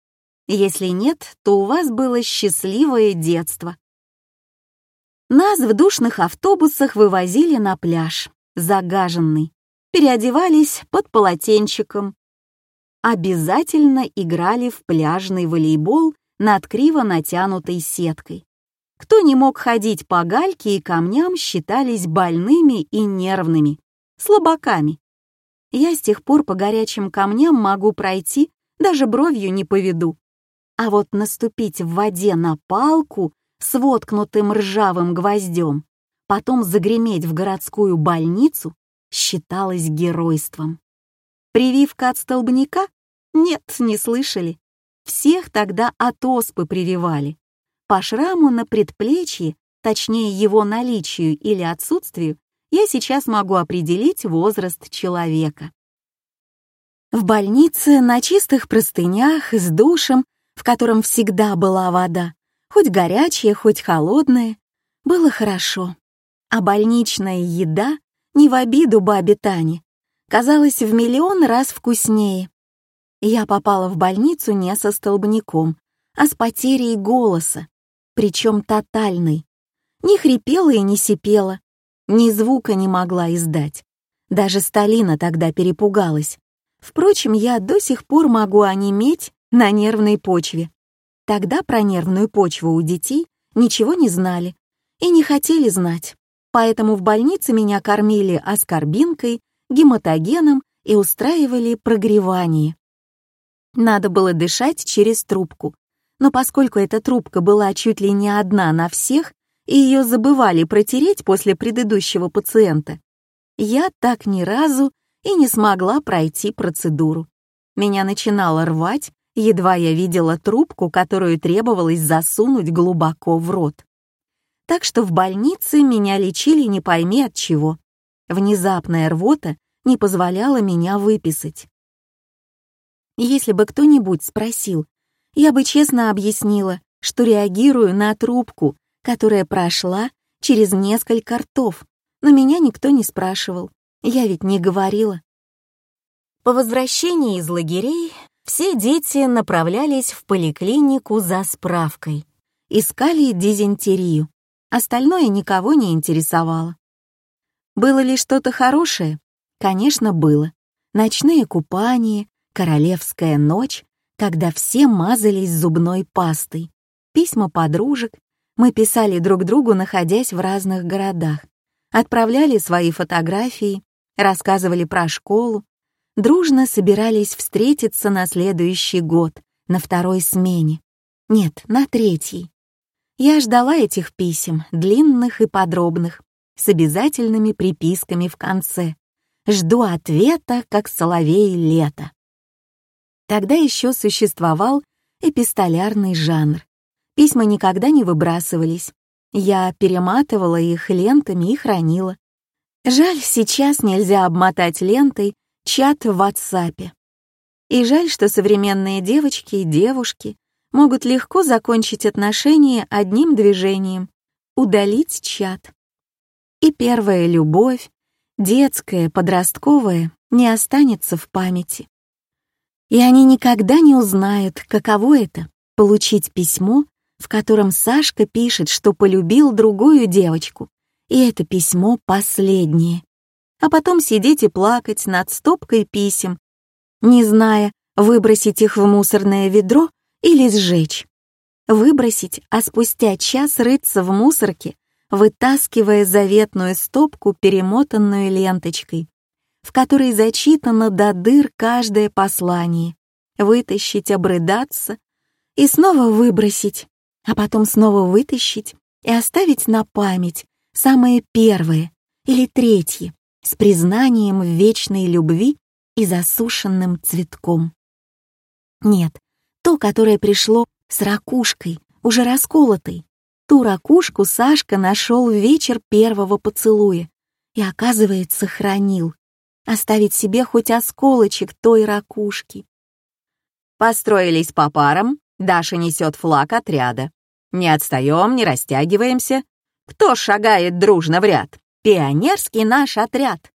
Если нет, то у вас было счастливое детство. Нас в душных автобусах вывозили на пляж, загаженный, переодевались под полотенчиком. Обязательно играли в пляжный волейбол над криво натянутой сеткой. Кто не мог ходить по гальке и камням, считались больными и нервными, слабаками. Я с тех пор по горячим камням могу пройти, даже бровью не поведу. А вот наступить в воде на палку с воткнутым ржавым гвоздем, потом загреметь в городскую больницу, считалось геройством. Прививка от столбняка? Нет, не слышали. Всех тогда от оспы прививали. По шраму на предплечье, точнее его наличию или отсутствию, я сейчас могу определить возраст человека. В больнице на чистых простынях с душем в котором всегда была вода, хоть горячая, хоть холодная, было хорошо. А больничная еда, не в обиду бабе Тане, казалась в миллион раз вкуснее. Я попала в больницу не со столбняком, а с потерей голоса, причем тотальной. Не хрипела и не сипела, ни звука не могла издать. Даже Сталина тогда перепугалась. Впрочем, я до сих пор могу онеметь на нервной почве. Тогда про нервную почву у детей ничего не знали и не хотели знать, поэтому в больнице меня кормили аскорбинкой, гематогеном и устраивали прогревание. Надо было дышать через трубку, но поскольку эта трубка была чуть ли не одна на всех, и ее забывали протереть после предыдущего пациента, я так ни разу и не смогла пройти процедуру. Меня начинало рвать, Едва я видела трубку, которую требовалось засунуть глубоко в рот. Так что в больнице меня лечили не пойми от чего. Внезапная рвота не позволяла меня выписать. Если бы кто-нибудь спросил, я бы честно объяснила, что реагирую на трубку, которая прошла через несколько ртов, но меня никто не спрашивал. Я ведь не говорила. По возвращении из лагерей все дети направлялись в поликлинику за справкой. Искали дизентерию. Остальное никого не интересовало. Было ли что-то хорошее? Конечно, было. Ночные купания, королевская ночь, когда все мазались зубной пастой, письма подружек, мы писали друг другу, находясь в разных городах, отправляли свои фотографии, рассказывали про школу, дружно собирались встретиться на следующий год, на второй смене. Нет, на третьей. Я ждала этих писем, длинных и подробных, с обязательными приписками в конце. Жду ответа, как соловей лето. Тогда еще существовал эпистолярный жанр. Письма никогда не выбрасывались. Я перематывала их лентами и хранила. Жаль, сейчас нельзя обмотать лентой чат в WhatsApp. И жаль, что современные девочки и девушки могут легко закончить отношения одним движением — удалить чат. И первая любовь, детская, подростковая, не останется в памяти. И они никогда не узнают, каково это — получить письмо, в котором Сашка пишет, что полюбил другую девочку, и это письмо последнее. А потом сидеть и плакать над стопкой писем, не зная, выбросить их в мусорное ведро или сжечь. Выбросить, а спустя час рыться в мусорке, вытаскивая заветную стопку, перемотанную ленточкой, в которой зачитано до дыр каждое послание, вытащить, обрыдаться и снова выбросить, а потом снова вытащить и оставить на память самое первое или третье с признанием вечной любви и засушенным цветком. Нет, то, которое пришло с ракушкой, уже расколотой. Ту ракушку Сашка нашел в вечер первого поцелуя и, оказывается, хранил. Оставить себе хоть осколочек той ракушки. Построились по парам, Даша несет флаг отряда. Не отстаем, не растягиваемся. Кто шагает дружно в ряд? Пионерский наш отряд.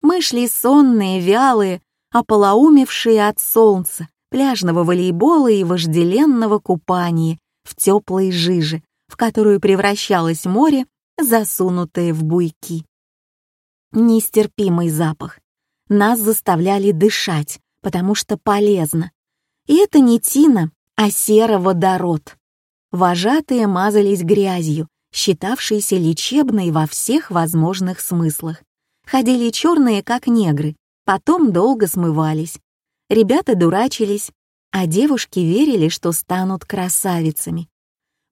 Мы шли сонные, вялые, ополоумевшие от солнца, пляжного волейбола и вожделенного купания в теплой жиже, в которую превращалось море, засунутое в буйки. Нестерпимый запах. Нас заставляли дышать, потому что полезно. И это не тина, а сероводород. Вожатые мазались грязью, считавшейся лечебной во всех возможных смыслах. Ходили черные, как негры, потом долго смывались. Ребята дурачились, а девушки верили, что станут красавицами.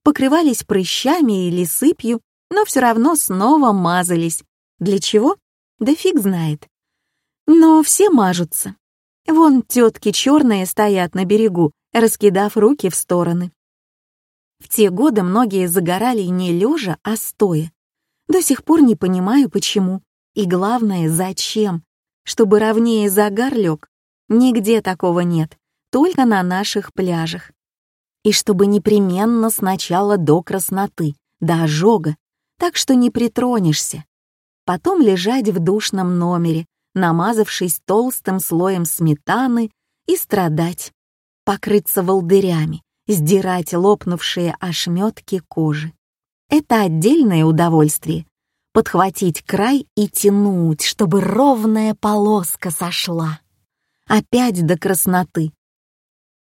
Покрывались прыщами или сыпью, но все равно снова мазались. Для чего? Да фиг знает. Но все мажутся. Вон тетки черные стоят на берегу, раскидав руки в стороны. В те годы многие загорали не лежа, а стоя. До сих пор не понимаю, почему. И главное, зачем. Чтобы ровнее загар лег. Нигде такого нет, только на наших пляжах. И чтобы непременно сначала до красноты, до ожога, так что не притронешься. Потом лежать в душном номере, намазавшись толстым слоем сметаны, и страдать, покрыться волдырями, сдирать лопнувшие ошметки кожи. Это отдельное удовольствие — подхватить край и тянуть, чтобы ровная полоска сошла. Опять до красноты.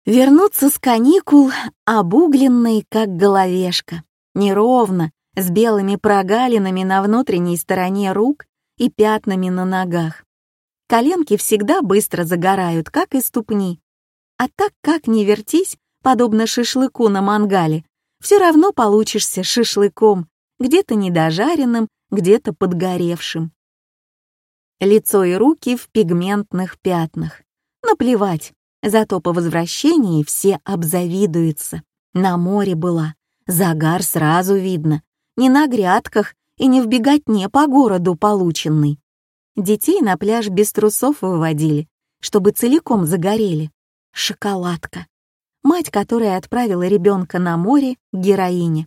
Вернуться с каникул, обугленной, как головешка, неровно, с белыми прогалинами на внутренней стороне рук и пятнами на ногах. Коленки всегда быстро загорают, как и ступни. А так как не вертись, подобно шашлыку на мангале, все равно получишься шашлыком, где-то недожаренным, где-то подгоревшим. Лицо и руки в пигментных пятнах. Наплевать, зато по возвращении все обзавидуются. На море была, загар сразу видно, не на грядках и не в беготне по городу полученный. Детей на пляж без трусов выводили, чтобы целиком загорели. Шоколадка мать которая отправила ребенка на море героине.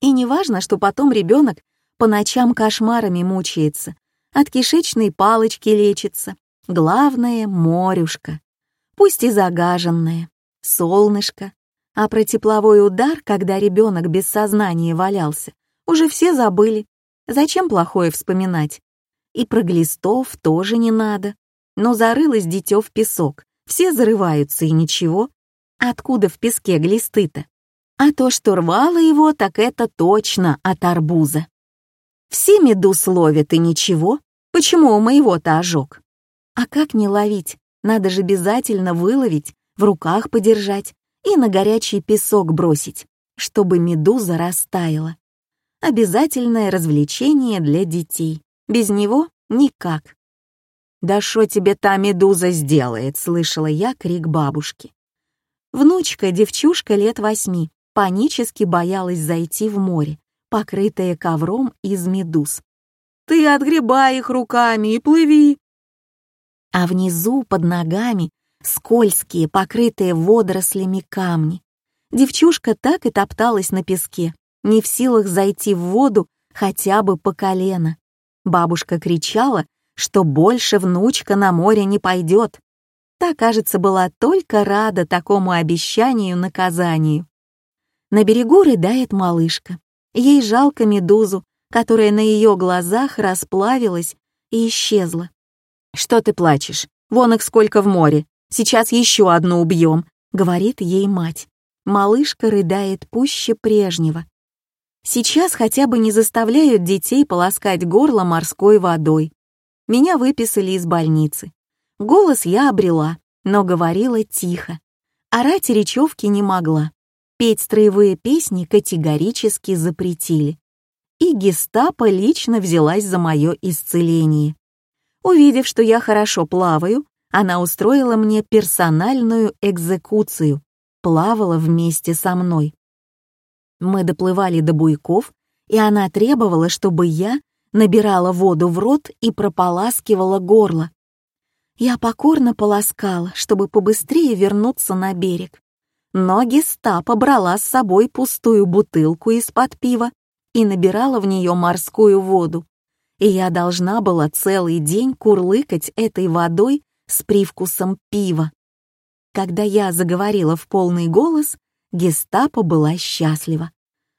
И не важно, что потом ребенок по ночам кошмарами мучается, от кишечной палочки лечится. Главное — морюшка. Пусть и загаженное, солнышко. А про тепловой удар, когда ребенок без сознания валялся, уже все забыли. Зачем плохое вспоминать? И про глистов тоже не надо. Но зарылось дитё в песок. Все зарываются и ничего. Откуда в песке глисты-то? А то, что рвало его, так это точно от арбуза. Все медуз ловят и ничего. Почему у моего-то ожог? А как не ловить? Надо же обязательно выловить, в руках подержать и на горячий песок бросить, чтобы медуза растаяла. Обязательное развлечение для детей. Без него никак. «Да что тебе та медуза сделает?» — слышала я крик бабушки. Внучка, девчушка лет восьми, панически боялась зайти в море, покрытое ковром из медуз. «Ты отгребай их руками и плыви!» А внизу, под ногами, скользкие, покрытые водорослями камни. Девчушка так и топталась на песке, не в силах зайти в воду хотя бы по колено. Бабушка кричала, что больше внучка на море не пойдет. Та, кажется, была только рада такому обещанию наказанию. На берегу рыдает малышка. Ей жалко медузу, которая на ее глазах расплавилась и исчезла. «Что ты плачешь? Вон их сколько в море. Сейчас еще одну убьем», — говорит ей мать. Малышка рыдает пуще прежнего. Сейчас хотя бы не заставляют детей полоскать горло морской водой. Меня выписали из больницы. Голос я обрела, но говорила тихо. Орать речевки не могла. Петь строевые песни категорически запретили. И гестапо лично взялась за мое исцеление. Увидев, что я хорошо плаваю, она устроила мне персональную экзекуцию, плавала вместе со мной. Мы доплывали до буйков, и она требовала, чтобы я набирала воду в рот и прополаскивала горло. Я покорно полоскала, чтобы побыстрее вернуться на берег. Но гестапо брала с собой пустую бутылку из-под пива и набирала в нее морскую воду. И я должна была целый день курлыкать этой водой с привкусом пива. Когда я заговорила в полный голос, гестапо была счастлива.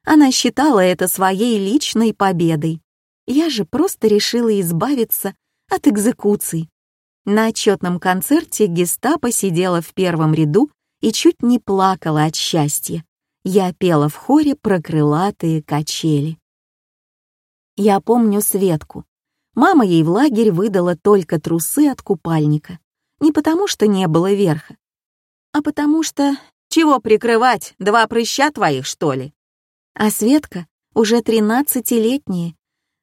Она считала это своей личной победой. Я же просто решила избавиться от экзекуций. На отчетном концерте гестапо сидела в первом ряду и чуть не плакала от счастья. Я пела в хоре про крылатые качели. Я помню Светку. Мама ей в лагерь выдала только трусы от купальника. Не потому, что не было верха, а потому что... Чего прикрывать, два прыща твоих, что ли? А Светка уже тринадцатилетняя,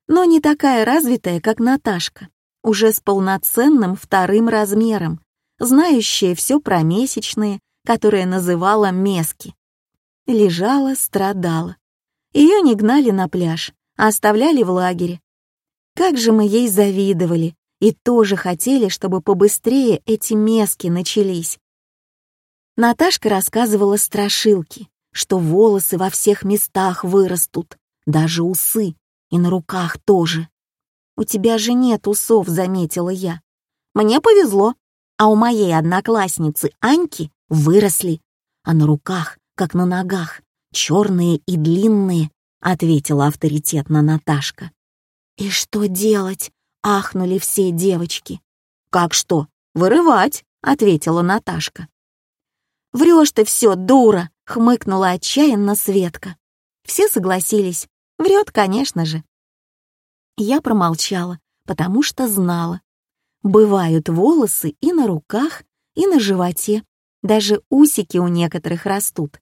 но не такая развитая, как Наташка, уже с полноценным вторым размером, знающая все про месячные, которые называла мески. Лежала, страдала. Ее не гнали на пляж, а оставляли в лагере. Как же мы ей завидовали и тоже хотели, чтобы побыстрее эти мески начались. Наташка рассказывала страшилки, что волосы во всех местах вырастут, даже усы, и на руках тоже. «У тебя же нет усов», — заметила я. «Мне повезло, а у моей одноклассницы Аньки выросли, а на руках, как на ногах, черные и длинные», — ответила авторитетно Наташка. «И что делать?» — ахнули все девочки. «Как что? Вырывать», — ответила Наташка. «Врешь ты все, дура!» — хмыкнула отчаянно Светка. Все согласились. Врет, конечно же. Я промолчала, потому что знала. Бывают волосы и на руках, и на животе. Даже усики у некоторых растут.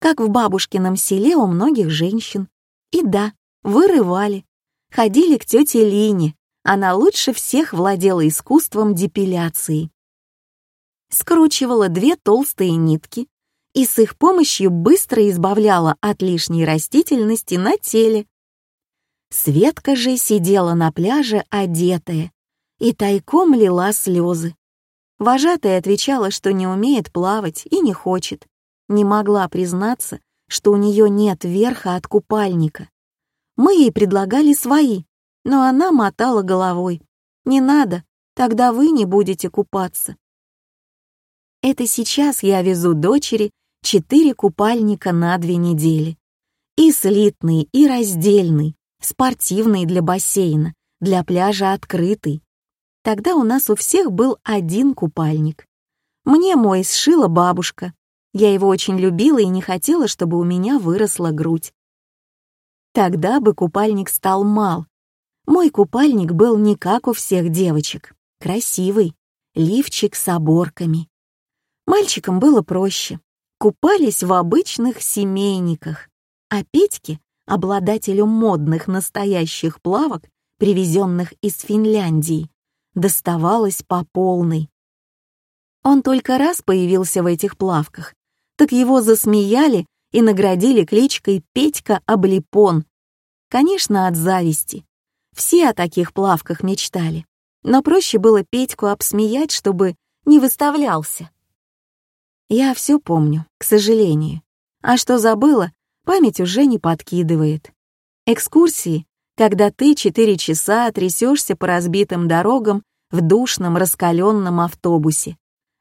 Как в бабушкином селе у многих женщин. И да, вырывали. Ходили к тете Лине. Она лучше всех владела искусством депиляции скручивала две толстые нитки и с их помощью быстро избавляла от лишней растительности на теле. Светка же сидела на пляже одетая и тайком лила слезы. Вожатая отвечала, что не умеет плавать и не хочет. Не могла признаться, что у нее нет верха от купальника. Мы ей предлагали свои, но она мотала головой. «Не надо, тогда вы не будете купаться». Это сейчас я везу дочери четыре купальника на две недели. И слитный, и раздельный, спортивный для бассейна, для пляжа открытый. Тогда у нас у всех был один купальник. Мне мой сшила бабушка. Я его очень любила и не хотела, чтобы у меня выросла грудь. Тогда бы купальник стал мал. Мой купальник был не как у всех девочек. Красивый, лифчик с оборками. Мальчикам было проще. Купались в обычных семейниках. А Петьке, обладателю модных настоящих плавок, привезенных из Финляндии, доставалось по полной. Он только раз появился в этих плавках, так его засмеяли и наградили кличкой Петька Облипон. Конечно, от зависти. Все о таких плавках мечтали, но проще было Петьку обсмеять, чтобы не выставлялся. Я все помню, к сожалению. А что забыла, память уже не подкидывает. Экскурсии, когда ты четыре часа трясешься по разбитым дорогам в душном раскаленном автобусе.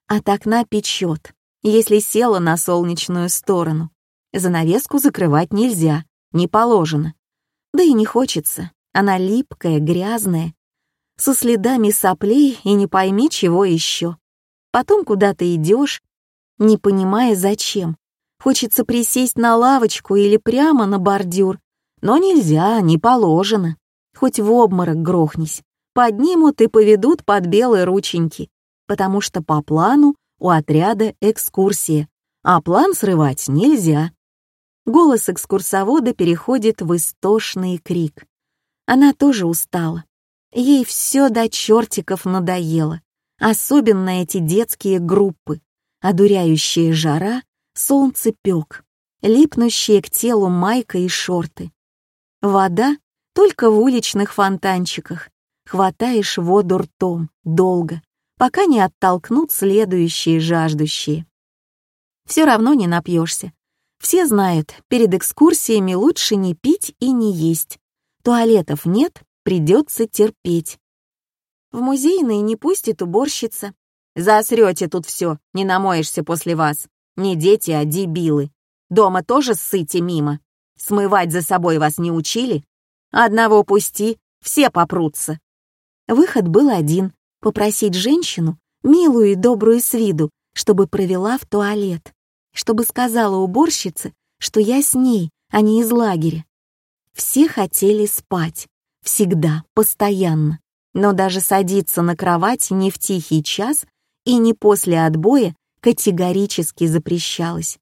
От окна печет, если села на солнечную сторону. Занавеску закрывать нельзя, не положено. Да и не хочется, она липкая, грязная, со следами соплей и не пойми чего еще. Потом куда ты идешь, не понимая зачем. Хочется присесть на лавочку или прямо на бордюр, но нельзя, не положено. Хоть в обморок грохнись, поднимут и поведут под белые рученьки, потому что по плану у отряда экскурсия, а план срывать нельзя. Голос экскурсовода переходит в истошный крик. Она тоже устала. Ей все до чертиков надоело, особенно эти детские группы, одуряющая жара, солнцепек, липнущие к телу майка и шорты. Вода только в уличных фонтанчиках. Хватаешь воду ртом, долго, пока не оттолкнут следующие жаждущие. Все равно не напьешься. Все знают, перед экскурсиями лучше не пить и не есть. Туалетов нет, придется терпеть. В музейные не пустит уборщица, Засрете тут все, не намоешься после вас. Не дети, а дебилы. Дома тоже ссыте мимо. Смывать за собой вас не учили? Одного пусти, все попрутся. Выход был один — попросить женщину, милую и добрую с виду, чтобы провела в туалет, чтобы сказала уборщице, что я с ней, а не из лагеря. Все хотели спать. Всегда, постоянно. Но даже садиться на кровать не в тихий час и не после отбоя категорически запрещалось.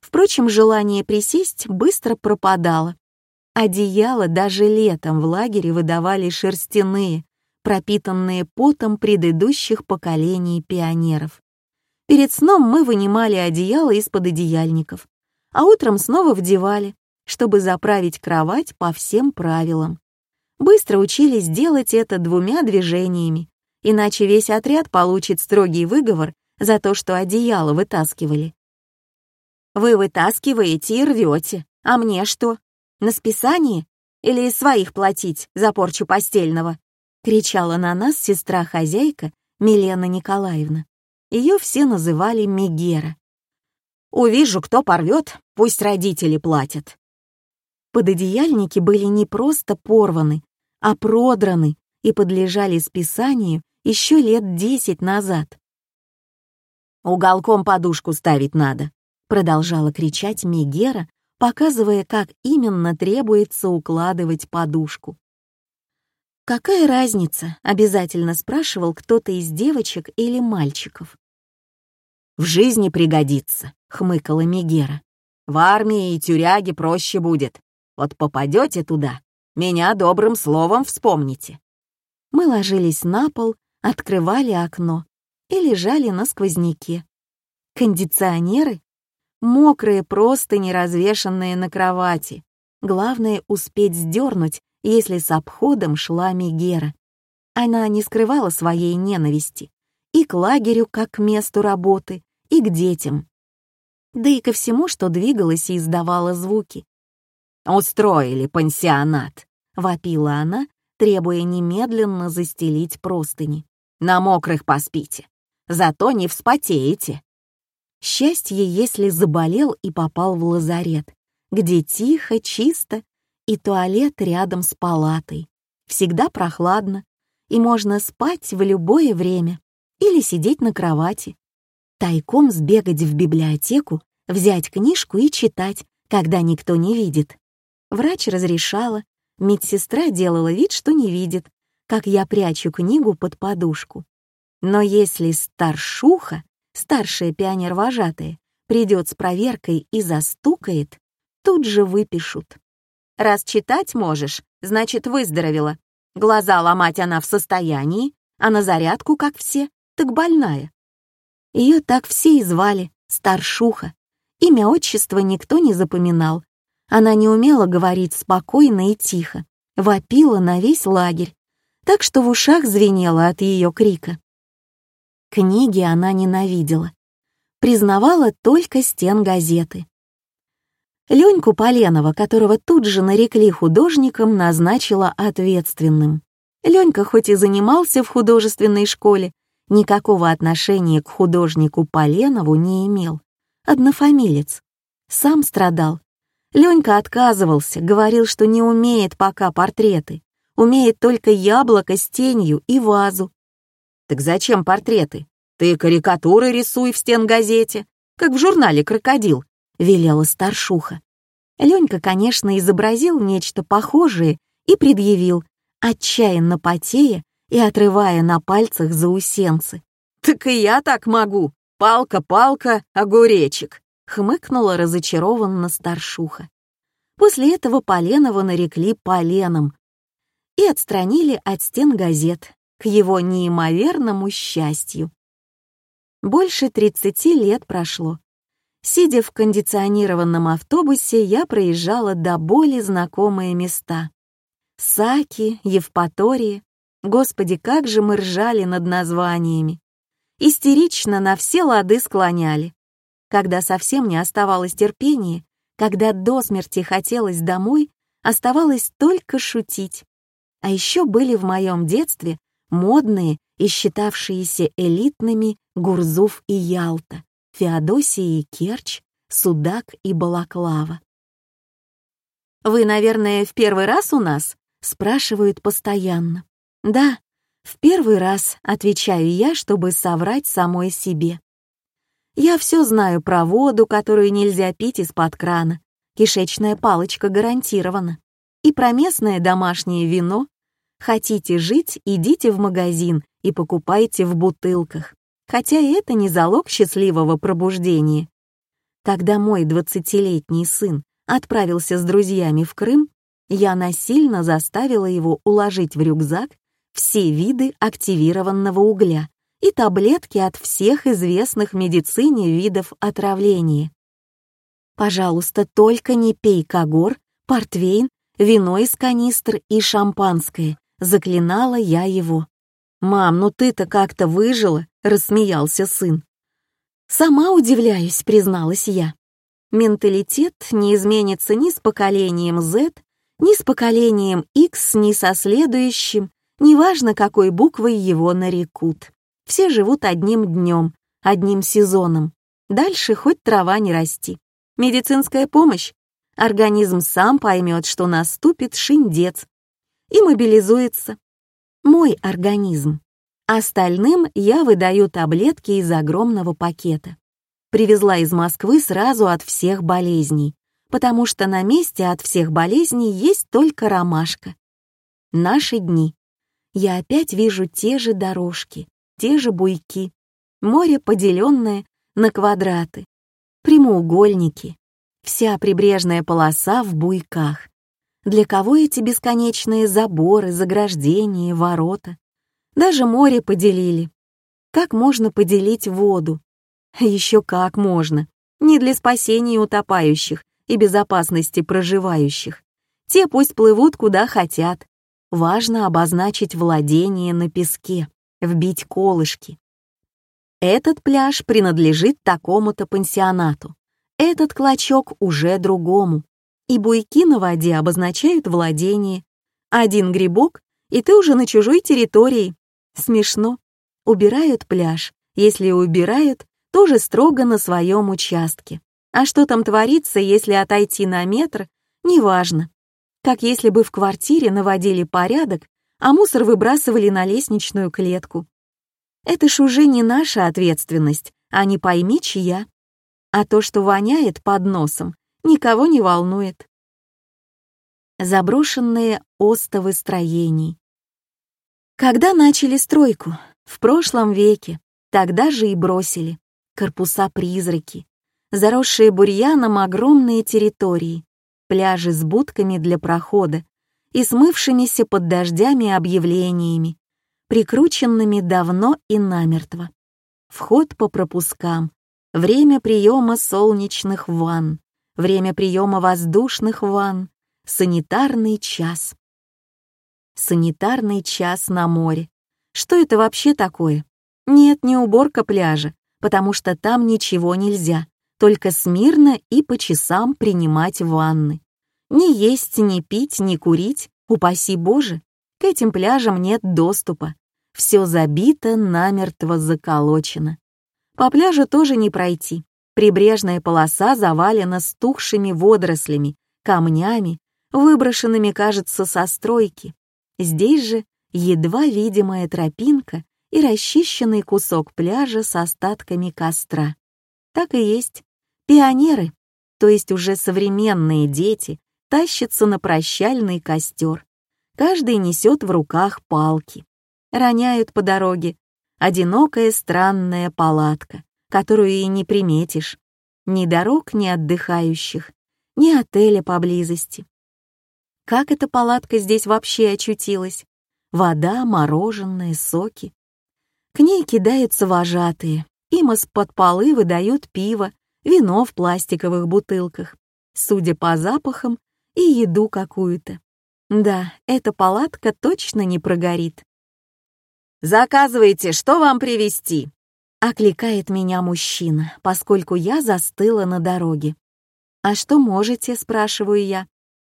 Впрочем, желание присесть быстро пропадало. Одеяла даже летом в лагере выдавали шерстяные, пропитанные потом предыдущих поколений пионеров. Перед сном мы вынимали одеяло из-под одеяльников, а утром снова вдевали, чтобы заправить кровать по всем правилам. Быстро учились делать это двумя движениями, иначе весь отряд получит строгий выговор за то, что одеяло вытаскивали. Вы вытаскиваете и рвете, а мне что? На списание? Или из своих платить за порчу постельного? Кричала на нас сестра-хозяйка Милена Николаевна. Ее все называли Мегера. Увижу, кто порвет, пусть родители платят. Пододеяльники были не просто порваны, а продраны и подлежали списанию еще лет десять назад. «Уголком подушку ставить надо», — продолжала кричать Мегера, показывая, как именно требуется укладывать подушку. «Какая разница?» — обязательно спрашивал кто-то из девочек или мальчиков. «В жизни пригодится», — хмыкала Мегера. «В армии и тюряге проще будет. Вот попадете туда, меня добрым словом вспомните». Мы ложились на пол открывали окно и лежали на сквозняке. Кондиционеры? Мокрые простыни, развешанные на кровати. Главное — успеть сдернуть, если с обходом шла Мегера. Она не скрывала своей ненависти и к лагерю, как к месту работы, и к детям. Да и ко всему, что двигалось и издавало звуки. «Устроили пансионат», — вопила она, требуя немедленно застелить простыни. «На мокрых поспите, зато не вспотеете». Счастье, если заболел и попал в лазарет, где тихо, чисто и туалет рядом с палатой. Всегда прохладно, и можно спать в любое время или сидеть на кровати. Тайком сбегать в библиотеку, взять книжку и читать, когда никто не видит. Врач разрешала, медсестра делала вид, что не видит, как я прячу книгу под подушку. Но если старшуха, старшая пионер-вожатая, придет с проверкой и застукает, тут же выпишут. Раз читать можешь, значит, выздоровела. Глаза ломать она в состоянии, а на зарядку, как все, так больная. Ее так все и звали, старшуха. Имя отчества никто не запоминал. Она не умела говорить спокойно и тихо, вопила на весь лагерь, так что в ушах звенело от ее крика. Книги она ненавидела. Признавала только стен газеты. Леньку Поленова, которого тут же нарекли художником, назначила ответственным. Ленька хоть и занимался в художественной школе, никакого отношения к художнику Поленову не имел. Однофамилец. Сам страдал. Ленька отказывался, говорил, что не умеет пока портреты, умеет только яблоко с тенью и вазу. «Так зачем портреты? Ты карикатуры рисуй в стенгазете, как в журнале «Крокодил», — велела старшуха. Ленька, конечно, изобразил нечто похожее и предъявил, отчаянно потея и отрывая на пальцах заусенцы. «Так и я так могу! Палка-палка, огуречек!» — хмыкнула разочарованно старшуха. После этого Поленова нарекли Поленом и отстранили от стен газет к его неимоверному счастью. Больше тридцати лет прошло, Сидя в кондиционированном автобусе, я проезжала до боли знакомые места. Саки, Евпатории. Господи, как же мы ржали над названиями. Истерично на все лады склоняли. Когда совсем не оставалось терпения, когда до смерти хотелось домой, оставалось только шутить. А еще были в моем детстве модные и считавшиеся элитными Гурзуф и Ялта. Феодосия и Керчь, Судак и Балаклава. «Вы, наверное, в первый раз у нас?» — спрашивают постоянно. «Да, в первый раз», — отвечаю я, чтобы соврать самой себе. Я все знаю про воду, которую нельзя пить из-под крана, кишечная палочка гарантирована, и про местное домашнее вино. Хотите жить, идите в магазин и покупайте в бутылках хотя и это не залог счастливого пробуждения. Когда мой двадцатилетний сын отправился с друзьями в Крым, я насильно заставила его уложить в рюкзак все виды активированного угля и таблетки от всех известных медицине видов отравления. Пожалуйста, только не пей когор, портвейн, вино из канистр и шампанское, заклинала я его. «Мам, ну ты-то как-то выжила», — рассмеялся сын. «Сама удивляюсь», — призналась я. Менталитет не изменится ни с поколением Z, ни с поколением X, ни со следующим, неважно, какой буквой его нарекут. Все живут одним днем, одним сезоном. Дальше хоть трава не расти. Медицинская помощь. Организм сам поймет, что наступит шиндец и мобилизуется мой организм. Остальным я выдаю таблетки из огромного пакета. Привезла из Москвы сразу от всех болезней, потому что на месте от всех болезней есть только ромашка. Наши дни. Я опять вижу те же дорожки, те же буйки, море, поделенное на квадраты, прямоугольники, вся прибрежная полоса в буйках, для кого эти бесконечные заборы, заграждения, ворота? Даже море поделили. Как можно поделить воду? Еще как можно. Не для спасения утопающих и безопасности проживающих. Те пусть плывут куда хотят. Важно обозначить владение на песке, вбить колышки. Этот пляж принадлежит такому-то пансионату. Этот клочок уже другому. И буйки на воде обозначают владение. Один грибок, и ты уже на чужой территории. Смешно. Убирают пляж. Если убирают, тоже строго на своем участке. А что там творится, если отойти на метр, неважно. Как если бы в квартире наводили порядок, а мусор выбрасывали на лестничную клетку. Это ж уже не наша ответственность, а не пойми чья. А то, что воняет под носом, никого не волнует. Заброшенные остовы строений. Когда начали стройку? В прошлом веке. Тогда же и бросили. Корпуса-призраки. Заросшие бурьяном огромные территории. Пляжи с будками для прохода и смывшимися под дождями объявлениями, прикрученными давно и намертво. Вход по пропускам, время приема солнечных ванн, время приема воздушных ванн, санитарный час. Санитарный час на море. Что это вообще такое? Нет, не уборка пляжа, потому что там ничего нельзя, только смирно и по часам принимать ванны. Ни есть, ни пить, ни курить, упаси Боже, к этим пляжам нет доступа. Все забито, намертво заколочено. По пляжу тоже не пройти. Прибрежная полоса завалена стухшими водорослями, камнями, выброшенными, кажется, со стройки. Здесь же едва видимая тропинка и расчищенный кусок пляжа с остатками костра. Так и есть. Пионеры, то есть уже современные дети, тащатся на прощальный костер. Каждый несет в руках палки. Роняют по дороге. Одинокая странная палатка, которую и не приметишь. Ни дорог, ни отдыхающих, ни отеля поблизости. Как эта палатка здесь вообще очутилась? Вода, мороженое, соки. К ней кидаются вожатые. Им из-под полы выдают пиво, вино в пластиковых бутылках. Судя по запахам, и еду какую-то. Да, эта палатка точно не прогорит. «Заказывайте, что вам привезти?» — окликает меня мужчина, поскольку я застыла на дороге. «А что можете?» — спрашиваю я.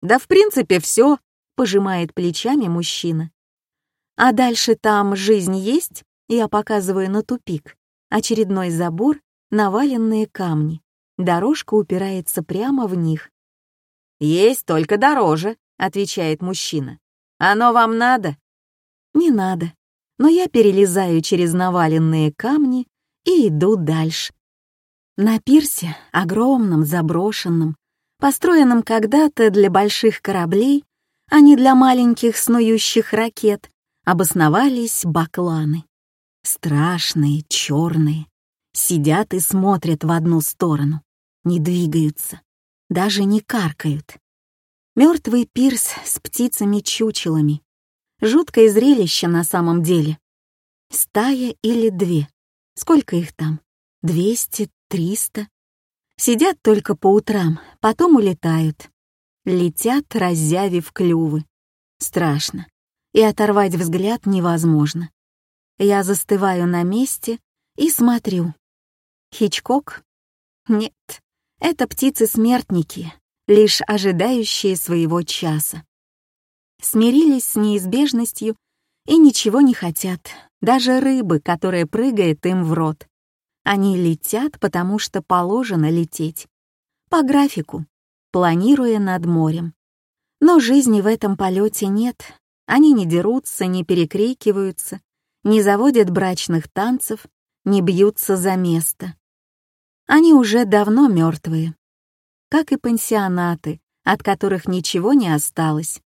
«Да в принципе все», — пожимает плечами мужчина. «А дальше там жизнь есть?» Я показываю на тупик. Очередной забор, наваленные камни. Дорожка упирается прямо в них. «Есть только дороже», — отвечает мужчина. «Оно вам надо?» «Не надо, но я перелезаю через наваленные камни и иду дальше. На пирсе, огромном, заброшенном, построенном когда-то для больших кораблей, а не для маленьких снующих ракет, обосновались бакланы. Страшные, черные, сидят и смотрят в одну сторону, не двигаются даже не каркают. Мертвый пирс с птицами-чучелами. Жуткое зрелище на самом деле. Стая или две. Сколько их там? Двести, триста? Сидят только по утрам, потом улетают. Летят, разъявив клювы. Страшно. И оторвать взгляд невозможно. Я застываю на месте и смотрю. Хичкок? Нет, это птицы-смертники, лишь ожидающие своего часа. Смирились с неизбежностью и ничего не хотят, даже рыбы, которая прыгает им в рот. Они летят, потому что положено лететь. По графику, планируя над морем. Но жизни в этом полете нет. Они не дерутся, не перекрикиваются, не заводят брачных танцев, не бьются за место. Они уже давно мертвые. Как и пансионаты, от которых ничего не осталось.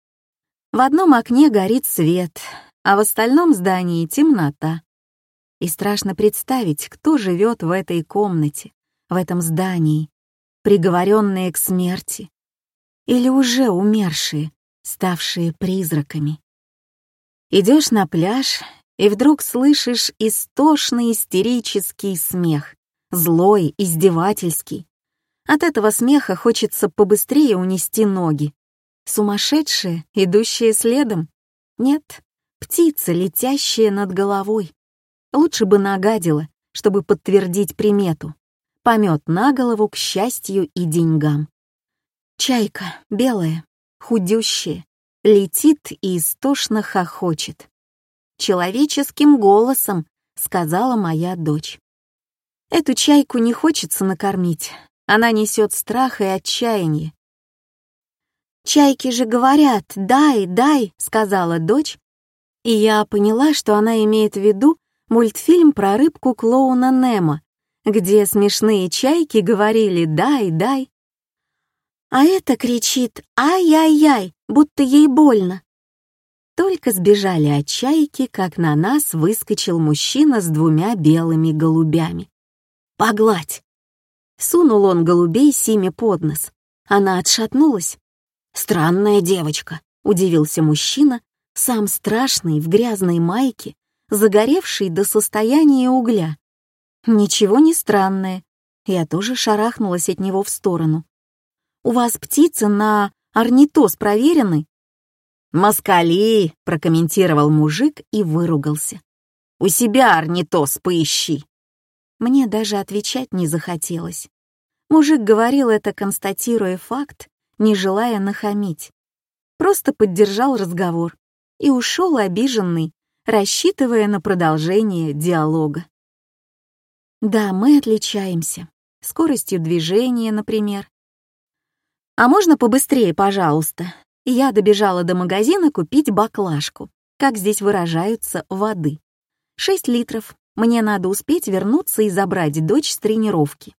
В одном окне горит свет, а в остальном здании темнота. И страшно представить, кто живет в этой комнате, в этом здании, приговоренные к смерти, или уже умершие, ставшие призраками. Идешь на пляж и вдруг слышишь истошный истерический смех злой, издевательский. От этого смеха хочется побыстрее унести ноги. Сумасшедшие, идущие следом? Нет, птица, летящая над головой. Лучше бы нагадила, чтобы подтвердить примету. Помет на голову к счастью и деньгам. Чайка, белая, худющая, летит и истошно хохочет. Человеческим голосом сказала моя дочь. Эту чайку не хочется накормить, она несет страх и отчаяние. «Чайки же говорят, дай, дай», — сказала дочь, и я поняла, что она имеет в виду мультфильм про рыбку-клоуна Немо, где смешные чайки говорили «дай, дай». А это кричит «ай-яй-яй», будто ей больно. Только сбежали от чайки, как на нас выскочил мужчина с двумя белыми голубями. «Погладь!» Сунул он голубей Симе под нос. Она отшатнулась. «Странная девочка», — удивился мужчина, сам страшный, в грязной майке, загоревший до состояния угля. Ничего не странное. Я тоже шарахнулась от него в сторону. «У вас птицы на орнитоз проверены?» «Москали!» — прокомментировал мужик и выругался. «У себя орнитоз поищи!» Мне даже отвечать не захотелось. Мужик говорил это, констатируя факт, не желая нахамить. Просто поддержал разговор и ушел обиженный, рассчитывая на продолжение диалога. Да, мы отличаемся. Скоростью движения, например. «А можно побыстрее, пожалуйста?» я добежала до магазина купить баклажку, как здесь выражаются, воды. Шесть литров. Мне надо успеть вернуться и забрать дочь с тренировки.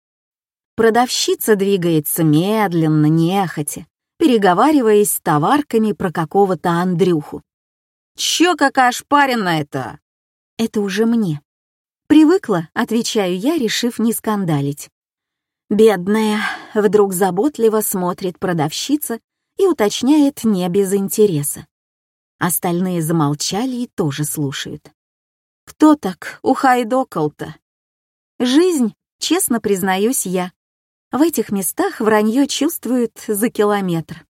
Продавщица двигается медленно, нехотя, переговариваясь с товарками про какого-то Андрюху. «Чё как ошпаренная-то?» Это уже мне. Привыкла, отвечаю я, решив не скандалить. Бедная, вдруг заботливо смотрит продавщица и уточняет не без интереса. Остальные замолчали и тоже слушают. Кто так ухайдокал-то? Жизнь, честно признаюсь я. В этих местах вранье чувствуют за километр.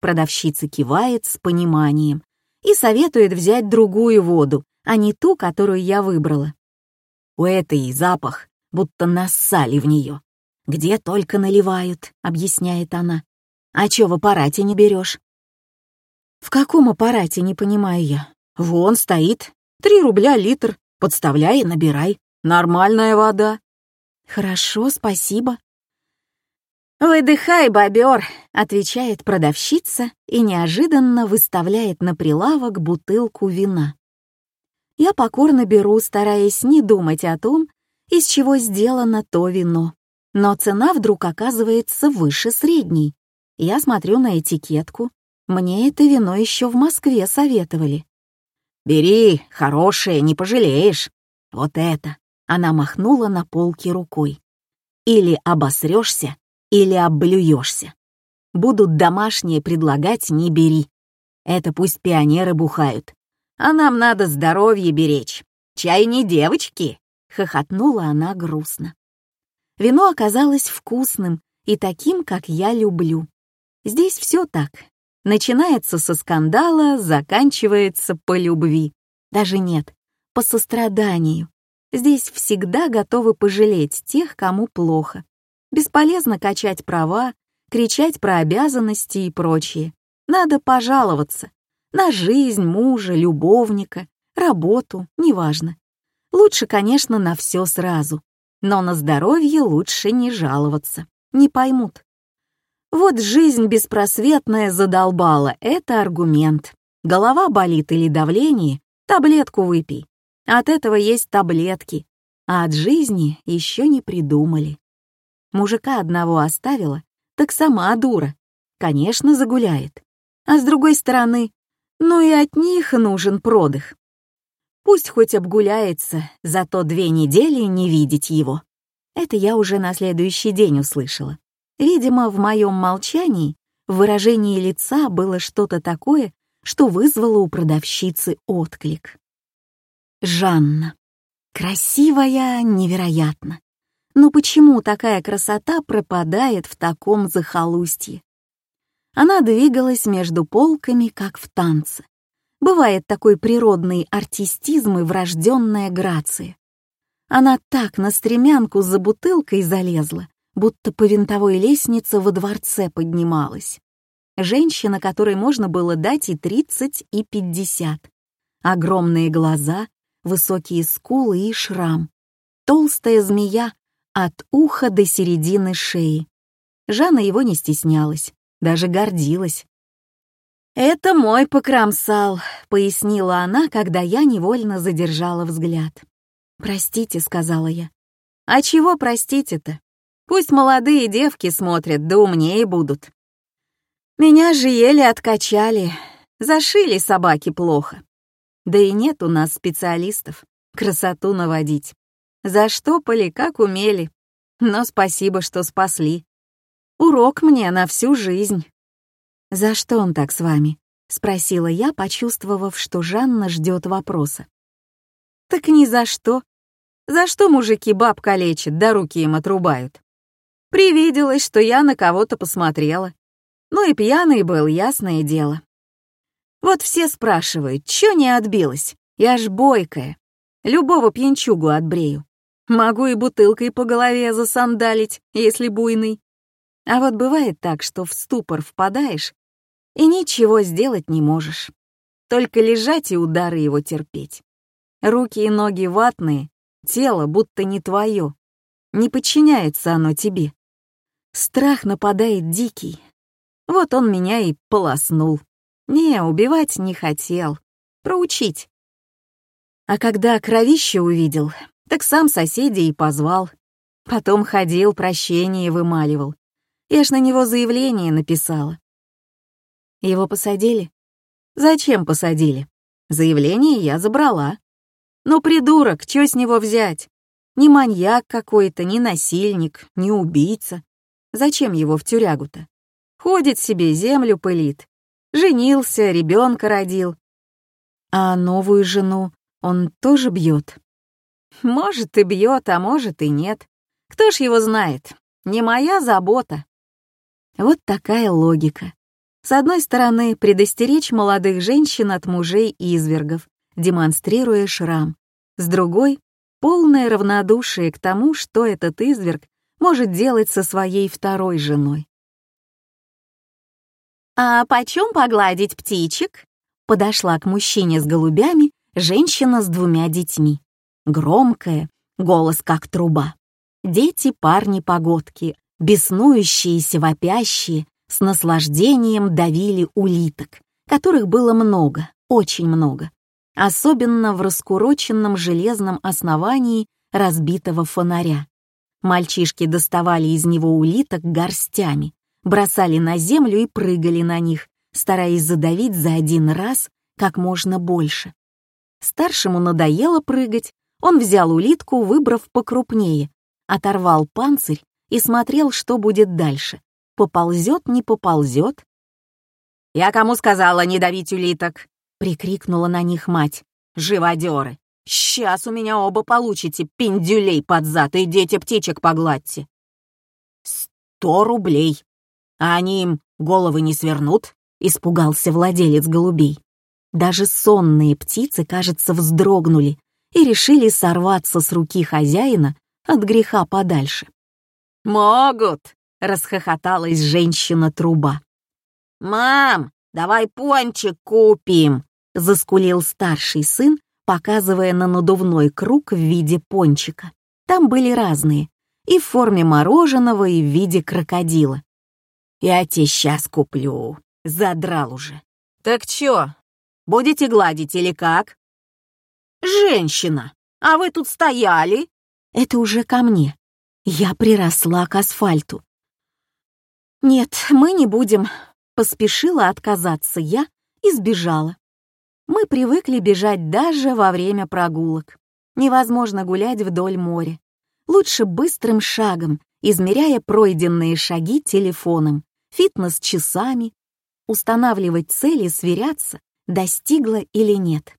Продавщица кивает с пониманием и советует взять другую воду, а не ту, которую я выбрала. У этой запах, будто нассали в нее. Где только наливают, объясняет она. А чё в аппарате не берешь? В каком аппарате, не понимаю я. Вон стоит. Три рубля литр. Подставляй и набирай. Нормальная вода. Хорошо, спасибо. «Выдыхай, бобер», — отвечает продавщица и неожиданно выставляет на прилавок бутылку вина. Я покорно беру, стараясь не думать о том, из чего сделано то вино. Но цена вдруг оказывается выше средней. Я смотрю на этикетку. Мне это вино еще в Москве советовали. «Бери, хорошее, не пожалеешь. Вот это!» Она махнула на полке рукой. «Или обосрешься, или облюешься. Будут домашние предлагать, не бери. Это пусть пионеры бухают. А нам надо здоровье беречь. Чай не девочки!» — хохотнула она грустно. Вино оказалось вкусным и таким, как я люблю. Здесь все так. Начинается со скандала, заканчивается по любви. Даже нет, по состраданию. Здесь всегда готовы пожалеть тех, кому плохо. Бесполезно качать права, кричать про обязанности и прочее. Надо пожаловаться. На жизнь мужа, любовника, работу, неважно. Лучше, конечно, на все сразу. Но на здоровье лучше не жаловаться. Не поймут. Вот жизнь беспросветная задолбала, это аргумент. Голова болит или давление, таблетку выпей. От этого есть таблетки, а от жизни еще не придумали. Мужика одного оставила, так сама дура. Конечно, загуляет. А с другой стороны, ну и от них нужен продых. Пусть хоть обгуляется, зато две недели не видеть его. Это я уже на следующий день услышала. Видимо, в моем молчании в выражении лица было что-то такое, что вызвало у продавщицы отклик. Жанна. Красивая невероятно. Но почему такая красота пропадает в таком захолустье? Она двигалась между полками, как в танце. Бывает такой природный артистизм и врожденная грация. Она так на стремянку за бутылкой залезла, будто по винтовой лестнице во дворце поднималась. Женщина, которой можно было дать и 30, и 50. Огромные глаза, высокие скулы и шрам. Толстая змея от уха до середины шеи. Жанна его не стеснялась, даже гордилась. «Это мой покромсал», — пояснила она, когда я невольно задержала взгляд. «Простите», — сказала я. «А чего простите-то? Пусть молодые девки смотрят, да умнее будут. Меня же еле откачали, зашили собаки плохо. Да и нет у нас специалистов красоту наводить. Заштопали, как умели. Но спасибо, что спасли. Урок мне на всю жизнь. «За что он так с вами?» — спросила я, почувствовав, что Жанна ждет вопроса. «Так ни за что. За что мужики баб калечат, да руки им отрубают? Привиделось, что я на кого-то посмотрела. Ну и пьяный был, ясное дело. Вот все спрашивают, чё не отбилась? Я ж бойкая. Любого пьянчугу отбрею. Могу и бутылкой по голове засандалить, если буйный. А вот бывает так, что в ступор впадаешь и ничего сделать не можешь. Только лежать и удары его терпеть. Руки и ноги ватные, тело будто не твое. Не подчиняется оно тебе. Страх нападает дикий. Вот он меня и полоснул. Не, убивать не хотел. Проучить. А когда кровище увидел, так сам соседей и позвал. Потом ходил, прощение вымаливал. Я ж на него заявление написала. Его посадили? Зачем посадили? Заявление я забрала. Ну, придурок, что с него взять? Ни маньяк какой-то, ни насильник, ни убийца. Зачем его в тюрягу-то? Ходит себе, землю пылит. Женился, ребенка родил. А новую жену он тоже бьет. Может, и бьет, а может и нет. Кто ж его знает? Не моя забота. Вот такая логика. С одной стороны, предостеречь молодых женщин от мужей и извергов, демонстрируя шрам. С другой — полное равнодушие к тому, что этот изверг может делать со своей второй женой. «А почем погладить птичек?» Подошла к мужчине с голубями женщина с двумя детьми. Громкая, голос как труба. Дети парни-погодки, беснующиеся, вопящие, с наслаждением давили улиток, которых было много, очень много, особенно в раскуроченном железном основании разбитого фонаря. Мальчишки доставали из него улиток горстями, бросали на землю и прыгали на них, стараясь задавить за один раз как можно больше. Старшему надоело прыгать, он взял улитку, выбрав покрупнее, оторвал панцирь и смотрел, что будет дальше. Поползет, не поползет. «Я кому сказала не давить улиток?» — прикрикнула на них мать. «Живодеры! Сейчас у меня оба получите пиндюлей под зад, и дети птичек погладьте!» «Сто рублей! А они им головы не свернут?» — испугался владелец голубей. Даже сонные птицы, кажется, вздрогнули и решили сорваться с руки хозяина от греха подальше. «Могут!» — расхохоталась женщина-труба. «Мам, давай пончик купим!» — заскулил старший сын, показывая на надувной круг в виде пончика. Там были разные, и в форме мороженого, и в виде крокодила. «Я тебе сейчас куплю», — задрал уже. «Так чё, Будете гладить или как?» «Женщина, а вы тут стояли?» Это уже ко мне. Я приросла к асфальту. «Нет, мы не будем», — поспешила отказаться я и сбежала. Мы привыкли бежать даже во время прогулок. Невозможно гулять вдоль моря. Лучше быстрым шагом, измеряя пройденные шаги телефоном, фитнес-часами, устанавливать цели, сверяться, достигла или нет.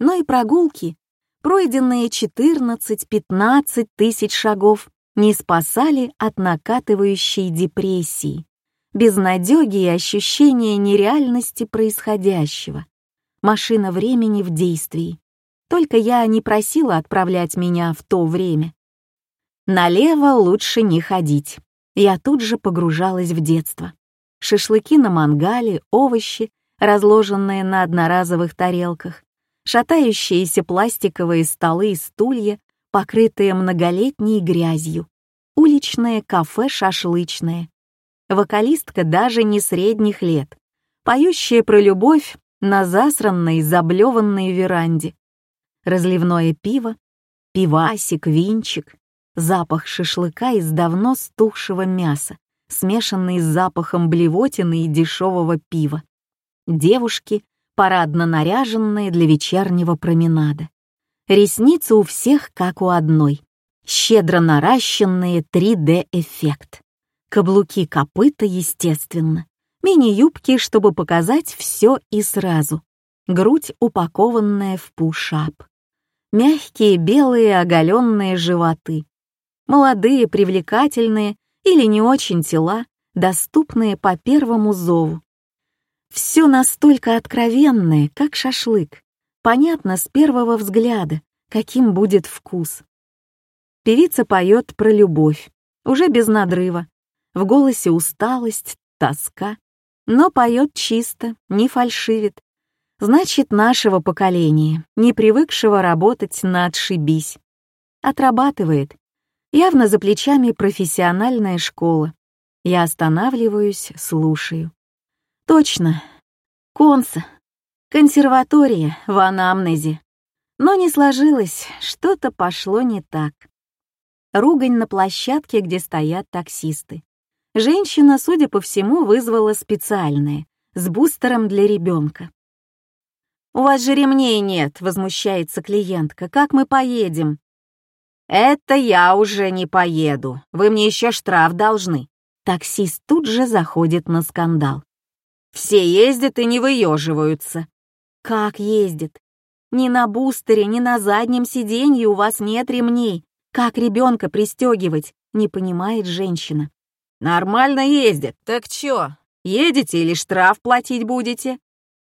Но и прогулки, пройденные 14-15 тысяч шагов, не спасали от накатывающей депрессии, безнадёги и ощущения нереальности происходящего. Машина времени в действии. Только я не просила отправлять меня в то время. Налево лучше не ходить. Я тут же погружалась в детство. Шашлыки на мангале, овощи, разложенные на одноразовых тарелках, шатающиеся пластиковые столы и стулья, покрытые многолетней грязью, уличное кафе-шашлычное. Вокалистка даже не средних лет, поющая про любовь на засранной, заблеванной веранде. Разливное пиво, пивасик, винчик, запах шашлыка из давно стухшего мяса, смешанный с запахом блевотины и дешевого пива. Девушки, парадно наряженные для вечернего променада. Ресницы у всех как у одной. Щедро наращенные 3D-эффект. Каблуки копыта, естественно. Мини-юбки, чтобы показать все и сразу. Грудь, упакованная в пушап. Мягкие белые оголенные животы. Молодые, привлекательные или не очень тела, доступные по первому зову. Все настолько откровенное, как шашлык. Понятно с первого взгляда, каким будет вкус. Певица поет про любовь, уже без надрыва. В голосе усталость, тоска, но поет чисто, не фальшивит. Значит, нашего поколения, не привыкшего работать на отшибись. Отрабатывает. Явно за плечами профессиональная школа. Я останавливаюсь, слушаю. Точно. Конса. Консерватория в анамнезе. Но не сложилось, что-то пошло не так. Ругань на площадке, где стоят таксисты. Женщина, судя по всему, вызвала специальное, с бустером для ребенка. «У вас же ремней нет», — возмущается клиентка. «Как мы поедем?» «Это я уже не поеду. Вы мне еще штраф должны». Таксист тут же заходит на скандал. Все ездят и не выеживаются. Как ездят? Ни на бустере, ни на заднем сиденье у вас нет ремней. Как ребенка пристегивать? Не понимает женщина. Нормально ездят. Так чё, едете или штраф платить будете?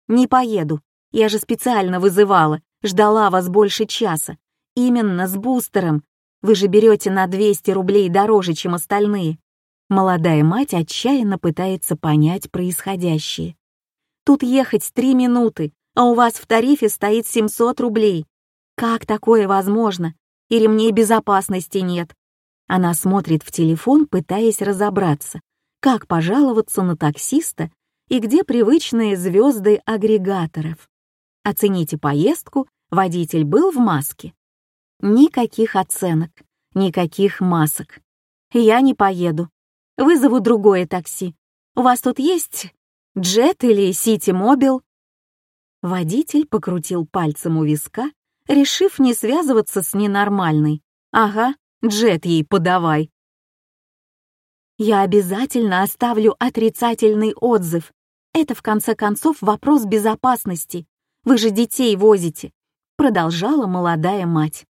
Не поеду. Я же специально вызывала, ждала вас больше часа. Именно с бустером. Вы же берете на 200 рублей дороже, чем остальные. Молодая мать отчаянно пытается понять происходящее. Тут ехать три минуты, а у вас в тарифе стоит 700 рублей. Как такое возможно? И ремней безопасности нет. Она смотрит в телефон, пытаясь разобраться, как пожаловаться на таксиста и где привычные звезды агрегаторов. Оцените поездку, водитель был в маске. Никаких оценок, никаких масок. Я не поеду. Вызову другое такси. У вас тут есть джет или сити мобил?» Водитель покрутил пальцем у виска, решив не связываться с ненормальной. «Ага, джет ей подавай». «Я обязательно оставлю отрицательный отзыв. Это, в конце концов, вопрос безопасности. Вы же детей возите», — продолжала молодая мать.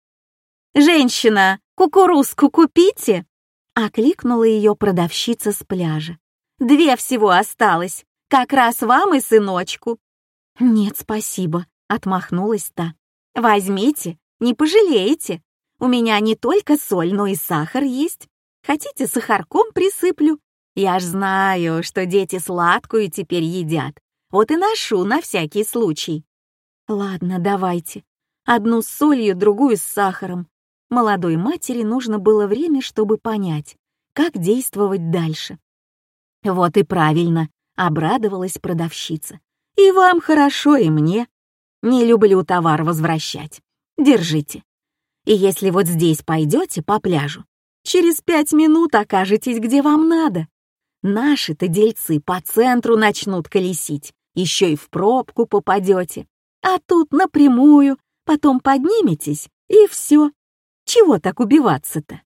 «Женщина, кукурузку купите?» Окликнула ее продавщица с пляжа. «Две всего осталось, как раз вам и сыночку». «Нет, спасибо», — отмахнулась та. «Возьмите, не пожалеете. У меня не только соль, но и сахар есть. Хотите, сахарком присыплю? Я ж знаю, что дети сладкую теперь едят. Вот и ношу на всякий случай». «Ладно, давайте. Одну с солью, другую с сахаром. Молодой матери нужно было время, чтобы понять, как действовать дальше. «Вот и правильно», — обрадовалась продавщица. «И вам хорошо, и мне. Не люблю товар возвращать. Держите. И если вот здесь пойдете по пляжу, через пять минут окажетесь, где вам надо. Наши-то дельцы по центру начнут колесить, еще и в пробку попадете. А тут напрямую, потом подниметесь, и все. Чего так убиваться-то?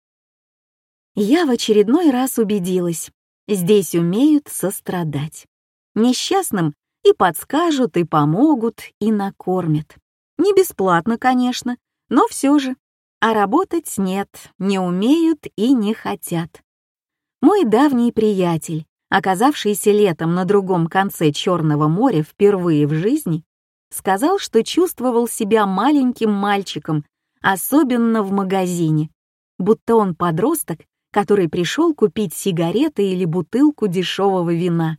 Я в очередной раз убедилась, здесь умеют сострадать. Несчастным и подскажут, и помогут, и накормят. Не бесплатно, конечно, но все же. А работать нет, не умеют и не хотят. Мой давний приятель, оказавшийся летом на другом конце Черного моря впервые в жизни, сказал, что чувствовал себя маленьким мальчиком особенно в магазине, будто он подросток, который пришел купить сигареты или бутылку дешевого вина.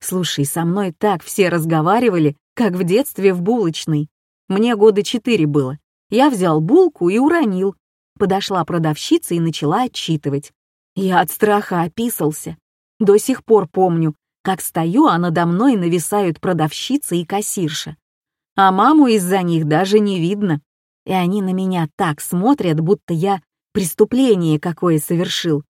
Слушай, со мной так все разговаривали, как в детстве в булочной. Мне года четыре было. Я взял булку и уронил. Подошла продавщица и начала отчитывать. Я от страха описался. До сих пор помню, как стою, а надо мной нависают продавщица и кассирша. А маму из-за них даже не видно. И они на меня так смотрят, будто я преступление какое совершил.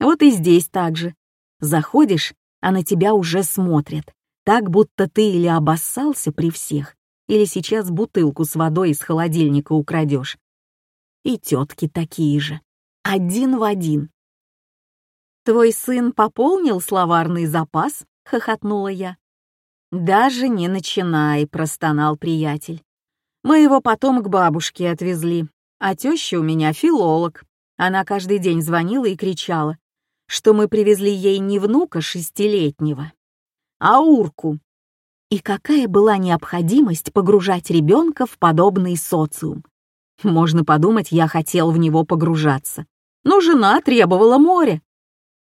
Вот и здесь так же. Заходишь, а на тебя уже смотрят, так будто ты или обоссался при всех, или сейчас бутылку с водой из холодильника украдешь. И тетки такие же, один в один. «Твой сын пополнил словарный запас?» — хохотнула я. «Даже не начинай», — простонал приятель. «Мы его потом к бабушке отвезли, а теща у меня филолог. Она каждый день звонила и кричала, что мы привезли ей не внука шестилетнего, а урку. И какая была необходимость погружать ребенка в подобный социум? Можно подумать, я хотел в него погружаться. Но жена требовала моря.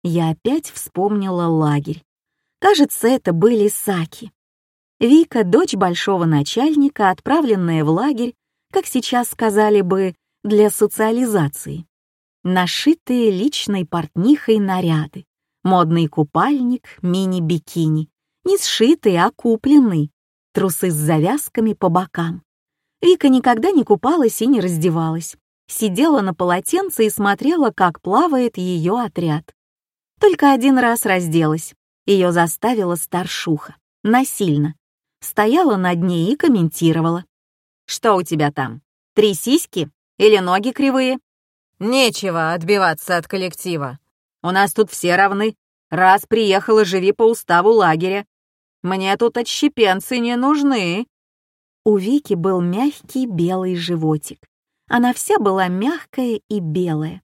Я опять вспомнила лагерь. Кажется, это были саки. Вика, дочь большого начальника, отправленная в лагерь, как сейчас сказали бы, для социализации. Нашитые личной портнихой наряды, модный купальник, мини-бикини, не сшитый, а купленный, трусы с завязками по бокам. Вика никогда не купалась и не раздевалась, сидела на полотенце и смотрела, как плавает ее отряд. Только один раз разделась, ее заставила старшуха, насильно. Стояла над ней и комментировала. «Что у тебя там? Три сиськи или ноги кривые?» Нечего отбиваться от коллектива. У нас тут все равны. Раз приехала, живи по уставу лагеря. Мне тут отщепенцы не нужны. У Вики был мягкий белый животик. Она вся была мягкая и белая.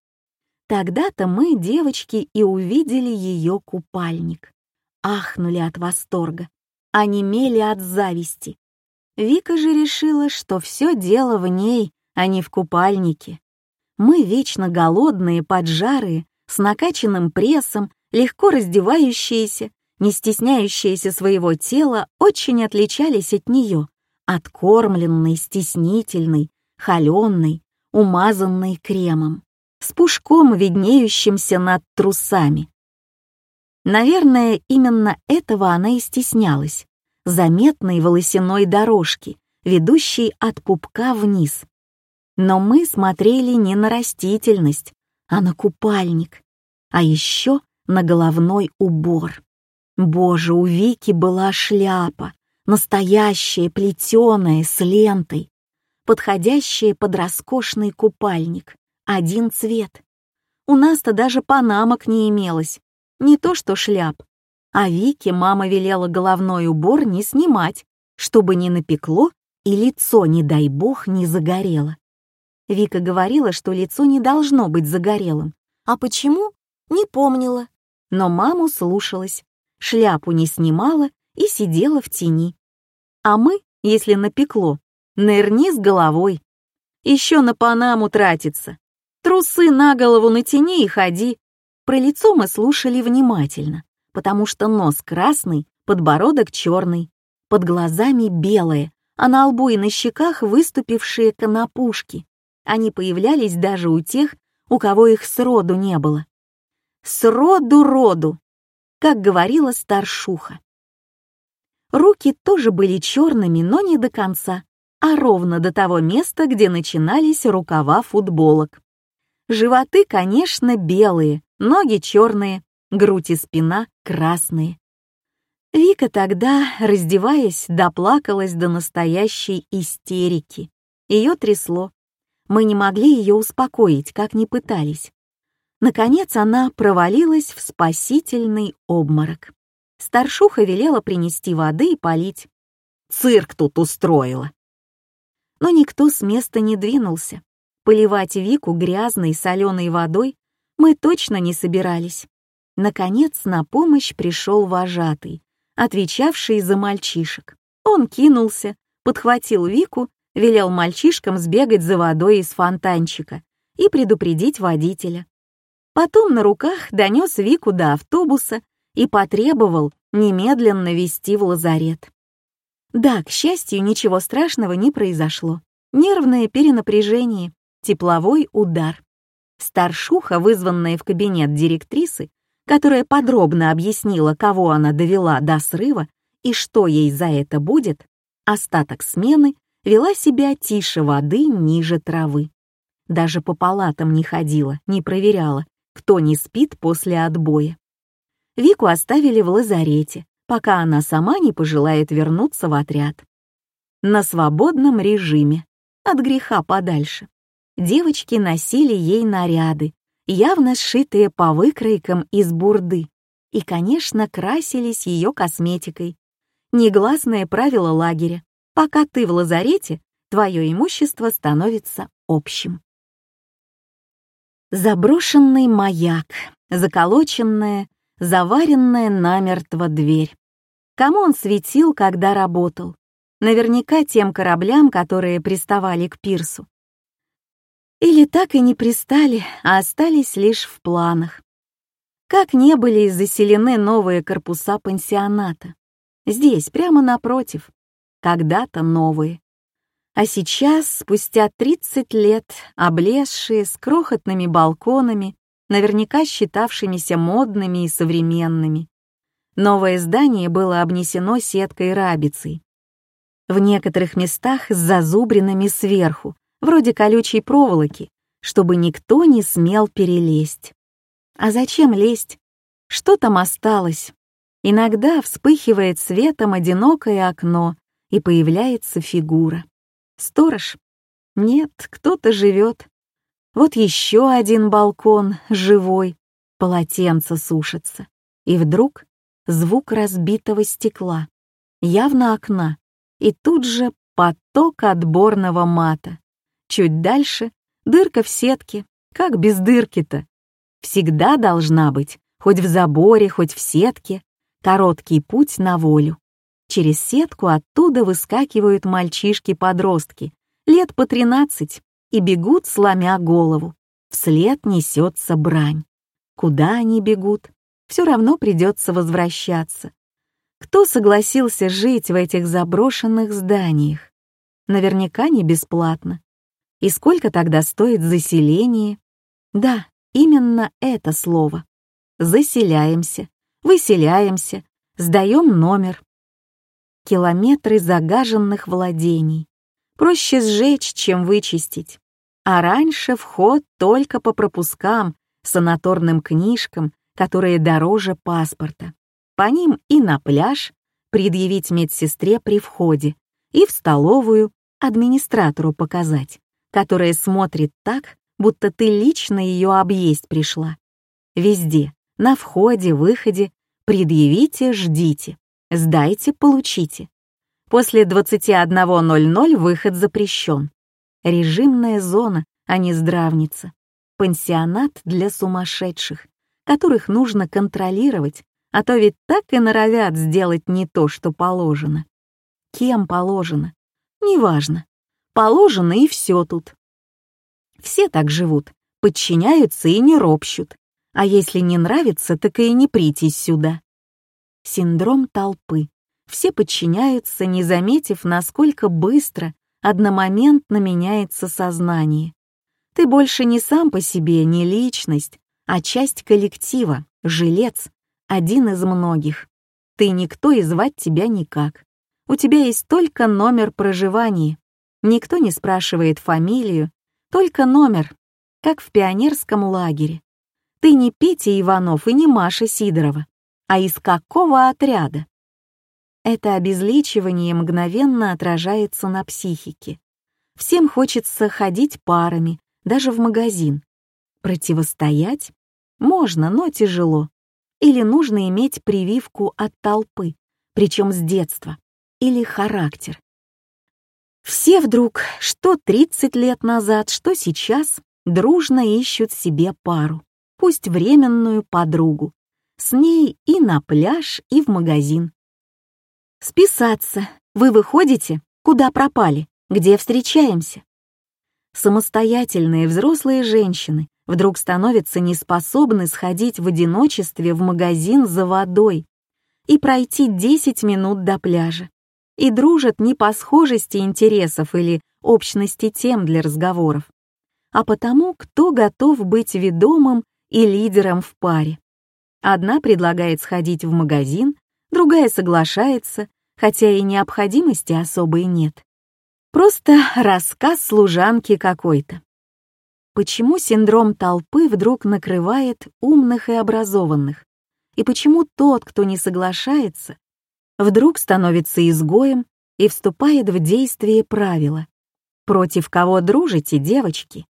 Тогда-то мы, девочки, и увидели ее купальник. Ахнули от восторга, онемели от зависти. Вика же решила, что все дело в ней, а не в купальнике. Мы вечно голодные, поджарые, с накачанным прессом, легко раздевающиеся, не стесняющиеся своего тела, очень отличались от нее, откормленной, стеснительной, холеной, умазанной кремом, с пушком, виднеющимся над трусами. Наверное, именно этого она и стеснялась, заметной волосяной дорожки, ведущей от пупка вниз, но мы смотрели не на растительность, а на купальник, а еще на головной убор. Боже, у Вики была шляпа, настоящая, плетеная, с лентой, подходящая под роскошный купальник, один цвет. У нас-то даже панамок не имелось, не то что шляп. А Вике мама велела головной убор не снимать, чтобы не напекло и лицо, не дай бог, не загорело. Вика говорила, что лицо не должно быть загорелым. А почему? Не помнила. Но маму слушалась, шляпу не снимала и сидела в тени. А мы, если напекло, нырни с головой. Еще на панаму тратится. Трусы на голову натяни и ходи. Про лицо мы слушали внимательно, потому что нос красный, подбородок черный, под глазами белые, а на лбу и на щеках выступившие конопушки. Они появлялись даже у тех, у кого их сроду не было. Сроду-роду, как говорила старшуха. Руки тоже были черными, но не до конца, а ровно до того места, где начинались рукава футболок. Животы, конечно, белые, ноги черные, грудь и спина красные. Вика тогда, раздеваясь, доплакалась до настоящей истерики. Ее трясло. Мы не могли ее успокоить, как ни пытались. Наконец она провалилась в спасительный обморок. Старшуха велела принести воды и полить. Цирк тут устроила. Но никто с места не двинулся. Поливать Вику грязной соленой водой мы точно не собирались. Наконец на помощь пришел вожатый, отвечавший за мальчишек. Он кинулся, подхватил Вику велел мальчишкам сбегать за водой из фонтанчика и предупредить водителя. Потом на руках донес Вику до автобуса и потребовал немедленно везти в лазарет. Да, к счастью, ничего страшного не произошло. Нервное перенапряжение, тепловой удар. Старшуха, вызванная в кабинет директрисы, которая подробно объяснила, кого она довела до срыва и что ей за это будет, остаток смены вела себя тише воды ниже травы. Даже по палатам не ходила, не проверяла, кто не спит после отбоя. Вику оставили в лазарете, пока она сама не пожелает вернуться в отряд. На свободном режиме, от греха подальше. Девочки носили ей наряды, явно сшитые по выкройкам из бурды, и, конечно, красились ее косметикой. Негласное правило лагеря. Пока ты в лазарете, твое имущество становится общим. Заброшенный маяк, заколоченная, заваренная намертво дверь. Кому он светил, когда работал? Наверняка тем кораблям, которые приставали к пирсу. Или так и не пристали, а остались лишь в планах. Как не были заселены новые корпуса пансионата. Здесь, прямо напротив. Когда-то новые. А сейчас, спустя 30 лет, облезшие, с крохотными балконами, наверняка считавшимися модными и современными. Новое здание было обнесено сеткой рабицей. В некоторых местах с зазубринами сверху, вроде колючей проволоки, чтобы никто не смел перелезть. А зачем лезть? Что там осталось? Иногда вспыхивает светом одинокое окно, и появляется фигура. Сторож? Нет, кто-то живет. Вот еще один балкон, живой, полотенце сушится. И вдруг звук разбитого стекла, явно окна, и тут же поток отборного мата. Чуть дальше дырка в сетке, как без дырки-то. Всегда должна быть, хоть в заборе, хоть в сетке, короткий путь на волю. Через сетку оттуда выскакивают мальчишки-подростки, лет по тринадцать, и бегут, сломя голову. Вслед несется брань. Куда они бегут? Все равно придется возвращаться. Кто согласился жить в этих заброшенных зданиях? Наверняка не бесплатно. И сколько тогда стоит заселение? Да, именно это слово. Заселяемся, выселяемся, сдаем номер, километры загаженных владений. Проще сжечь, чем вычистить. А раньше вход только по пропускам, санаторным книжкам, которые дороже паспорта. По ним и на пляж, предъявить медсестре при входе, и в столовую администратору показать, которая смотрит так, будто ты лично ее объесть пришла. Везде, на входе, выходе, предъявите, ждите. Сдайте, получите. После 21.00 выход запрещен. Режимная зона, а не здравница. Пансионат для сумасшедших, которых нужно контролировать, а то ведь так и норовят сделать не то, что положено. Кем положено? Неважно. Положено и все тут. Все так живут, подчиняются и не ропщут. А если не нравится, так и не притесь сюда. Синдром толпы. Все подчиняются, не заметив, насколько быстро одномоментно меняется сознание. Ты больше не сам по себе, не личность, а часть коллектива, жилец, один из многих. Ты никто и звать тебя никак. У тебя есть только номер проживания. Никто не спрашивает фамилию, только номер, как в пионерском лагере. Ты не Петя Иванов и не Маша Сидорова а из какого отряда? Это обезличивание мгновенно отражается на психике. Всем хочется ходить парами, даже в магазин. Противостоять? Можно, но тяжело. Или нужно иметь прививку от толпы, причем с детства, или характер. Все вдруг, что 30 лет назад, что сейчас, дружно ищут себе пару, пусть временную подругу, с ней и на пляж, и в магазин. Списаться. Вы выходите? Куда пропали? Где встречаемся? Самостоятельные взрослые женщины, вдруг становятся неспособны сходить в одиночестве в магазин за водой и пройти 10 минут до пляжа, и дружат не по схожести интересов или общности тем для разговоров, а потому, кто готов быть ведомым и лидером в паре. Одна предлагает сходить в магазин, другая соглашается, хотя и необходимости особой нет. Просто рассказ служанки какой-то. Почему синдром толпы вдруг накрывает умных и образованных? И почему тот, кто не соглашается, вдруг становится изгоем и вступает в действие правила? Против кого дружите, девочки?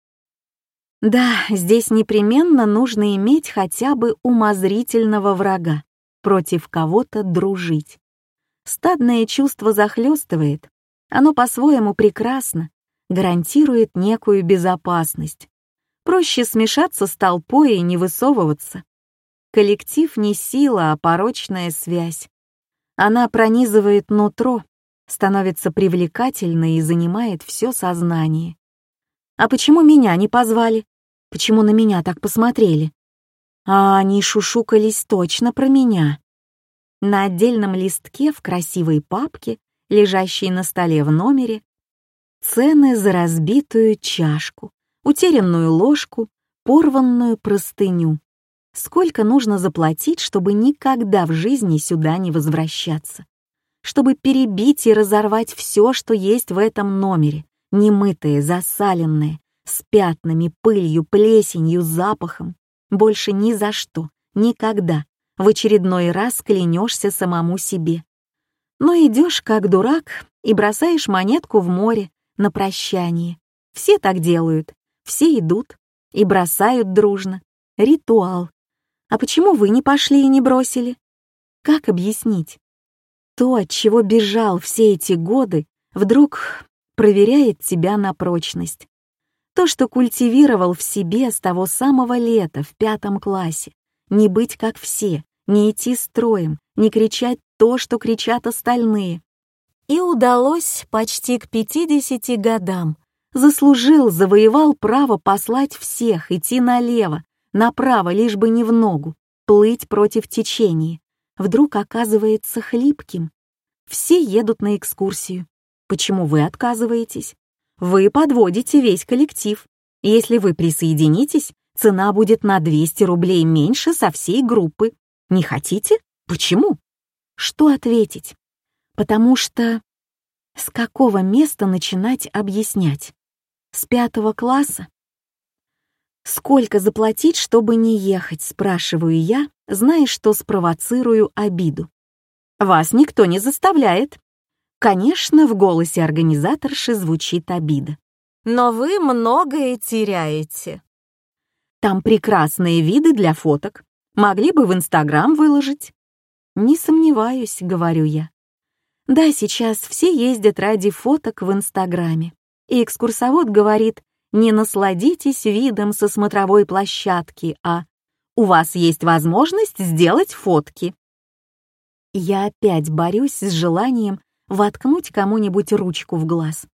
Да, здесь непременно нужно иметь хотя бы умозрительного врага, против кого-то дружить. Стадное чувство захлестывает, оно по-своему прекрасно, гарантирует некую безопасность. Проще смешаться с толпой и не высовываться. Коллектив не сила, а порочная связь. Она пронизывает нутро, становится привлекательной и занимает все сознание. А почему меня не позвали? Почему на меня так посмотрели? А они шушукались точно про меня. На отдельном листке в красивой папке, лежащей на столе в номере, цены за разбитую чашку, утерянную ложку, порванную простыню. Сколько нужно заплатить, чтобы никогда в жизни сюда не возвращаться? Чтобы перебить и разорвать все, что есть в этом номере, немытое, засаленное, с пятнами, пылью, плесенью, запахом. Больше ни за что, никогда, в очередной раз клянешься самому себе. Но идешь как дурак и бросаешь монетку в море на прощание. Все так делают, все идут и бросают дружно. Ритуал. А почему вы не пошли и не бросили? Как объяснить? То, от чего бежал все эти годы, вдруг проверяет тебя на прочность. То, что культивировал в себе с того самого лета в пятом классе. Не быть как все, не идти строем, не кричать то, что кричат остальные. И удалось почти к 50 годам. Заслужил, завоевал право послать всех, идти налево, направо, лишь бы не в ногу, плыть против течения. Вдруг оказывается хлипким. Все едут на экскурсию. Почему вы отказываетесь? Вы подводите весь коллектив. Если вы присоединитесь, цена будет на 200 рублей меньше со всей группы. Не хотите? Почему? Что ответить? Потому что... С какого места начинать объяснять? С пятого класса? Сколько заплатить, чтобы не ехать, спрашиваю я, зная, что спровоцирую обиду. Вас никто не заставляет. Конечно, в голосе организаторши звучит обида. Но вы многое теряете. Там прекрасные виды для фоток. Могли бы в Инстаграм выложить?» «Не сомневаюсь», — говорю я. «Да, сейчас все ездят ради фоток в Инстаграме. И экскурсовод говорит, не насладитесь видом со смотровой площадки, а у вас есть возможность сделать фотки». Я опять борюсь с желанием воткнуть кому-нибудь ручку в глаз.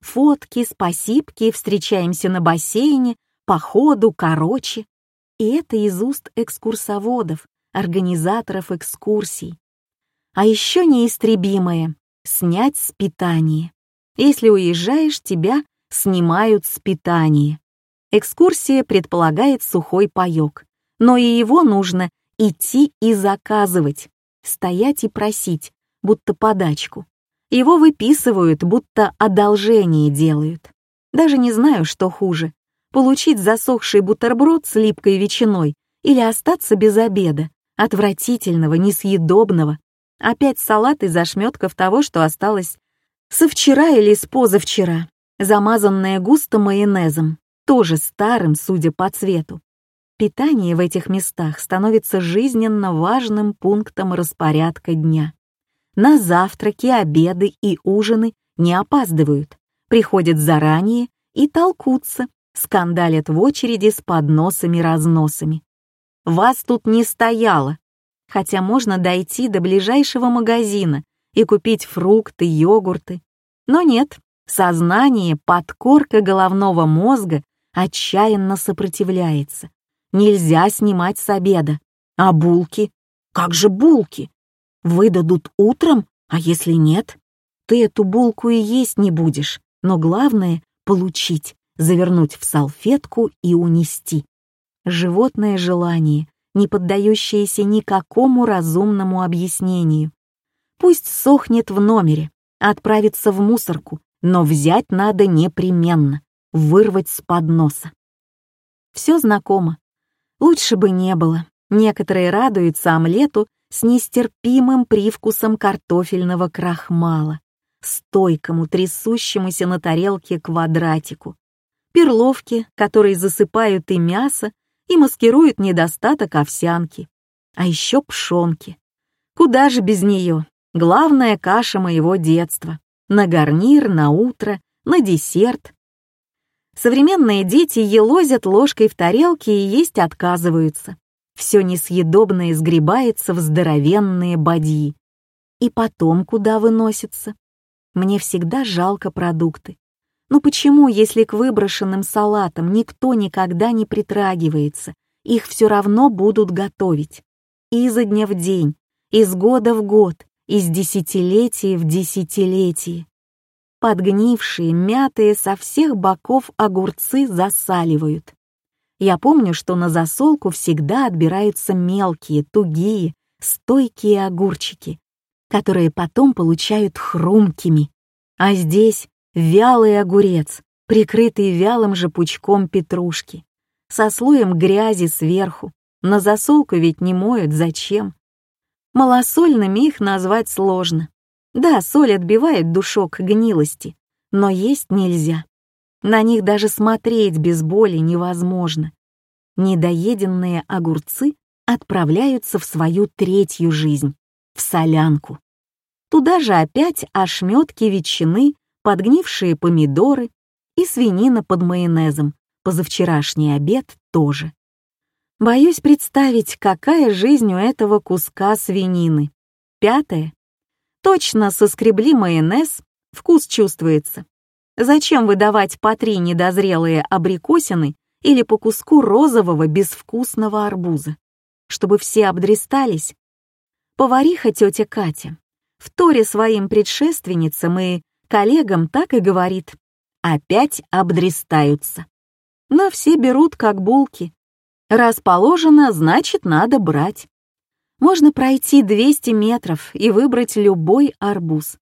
Фотки, спасибки, встречаемся на бассейне, походу, короче. И это из уст экскурсоводов, организаторов экскурсий. А еще неистребимое — снять с питания. Если уезжаешь, тебя снимают с питания. Экскурсия предполагает сухой паёк, но и его нужно идти и заказывать, стоять и просить, будто подачку. Его выписывают, будто одолжение делают. Даже не знаю, что хуже получить засохший бутерброд с липкой ветчиной или остаться без обеда, отвратительного, несъедобного. Опять салат из ошметков того, что осталось со вчера или с позавчера, замазанное густо майонезом, тоже старым, судя по цвету. Питание в этих местах становится жизненно важным пунктом распорядка дня. На завтраки, обеды и ужины не опаздывают, приходят заранее и толкутся, скандалят в очереди с подносами-разносами. Вас тут не стояло, хотя можно дойти до ближайшего магазина и купить фрукты, йогурты. Но нет, сознание, подкорка головного мозга отчаянно сопротивляется. Нельзя снимать с обеда. А булки? Как же булки? Выдадут утром, а если нет? Ты эту булку и есть не будешь, но главное — получить, завернуть в салфетку и унести. Животное желание, не поддающееся никакому разумному объяснению. Пусть сохнет в номере, отправится в мусорку, но взять надо непременно, вырвать с подноса. Все знакомо. Лучше бы не было. Некоторые радуются омлету с нестерпимым привкусом картофельного крахмала, стойкому, трясущемуся на тарелке квадратику, перловки, которые засыпают и мясо, и маскируют недостаток овсянки, а еще пшонки. Куда же без нее? Главная каша моего детства. На гарнир, на утро, на десерт. Современные дети елозят ложкой в тарелке и есть отказываются. Все несъедобное сгребается в здоровенные бадьи. И потом куда выносится? Мне всегда жалко продукты. Но почему, если к выброшенным салатам никто никогда не притрагивается, их все равно будут готовить? Изо дня в день, из года в год, из десятилетия в десятилетие. Подгнившие, мятые со всех боков огурцы засаливают. Я помню, что на засолку всегда отбираются мелкие, тугие, стойкие огурчики, которые потом получают хрумкими. А здесь вялый огурец, прикрытый вялым же пучком петрушки, со слоем грязи сверху. На засолку ведь не моют, зачем? Малосольными их назвать сложно. Да, соль отбивает душок гнилости, но есть нельзя. На них даже смотреть без боли невозможно. Недоеденные огурцы отправляются в свою третью жизнь, в солянку. Туда же опять ошметки ветчины, подгнившие помидоры и свинина под майонезом, позавчерашний обед тоже. Боюсь представить, какая жизнь у этого куска свинины. Пятое. Точно соскребли майонез, вкус чувствуется. Зачем выдавать по три недозрелые абрикосины или по куску розового безвкусного арбуза? Чтобы все обдристались? Повариха тетя Катя торе своим предшественницам и коллегам так и говорит. Опять обдристаются. Но все берут как булки, Раз положено, значит, надо брать. Можно пройти 200 метров и выбрать любой арбуз.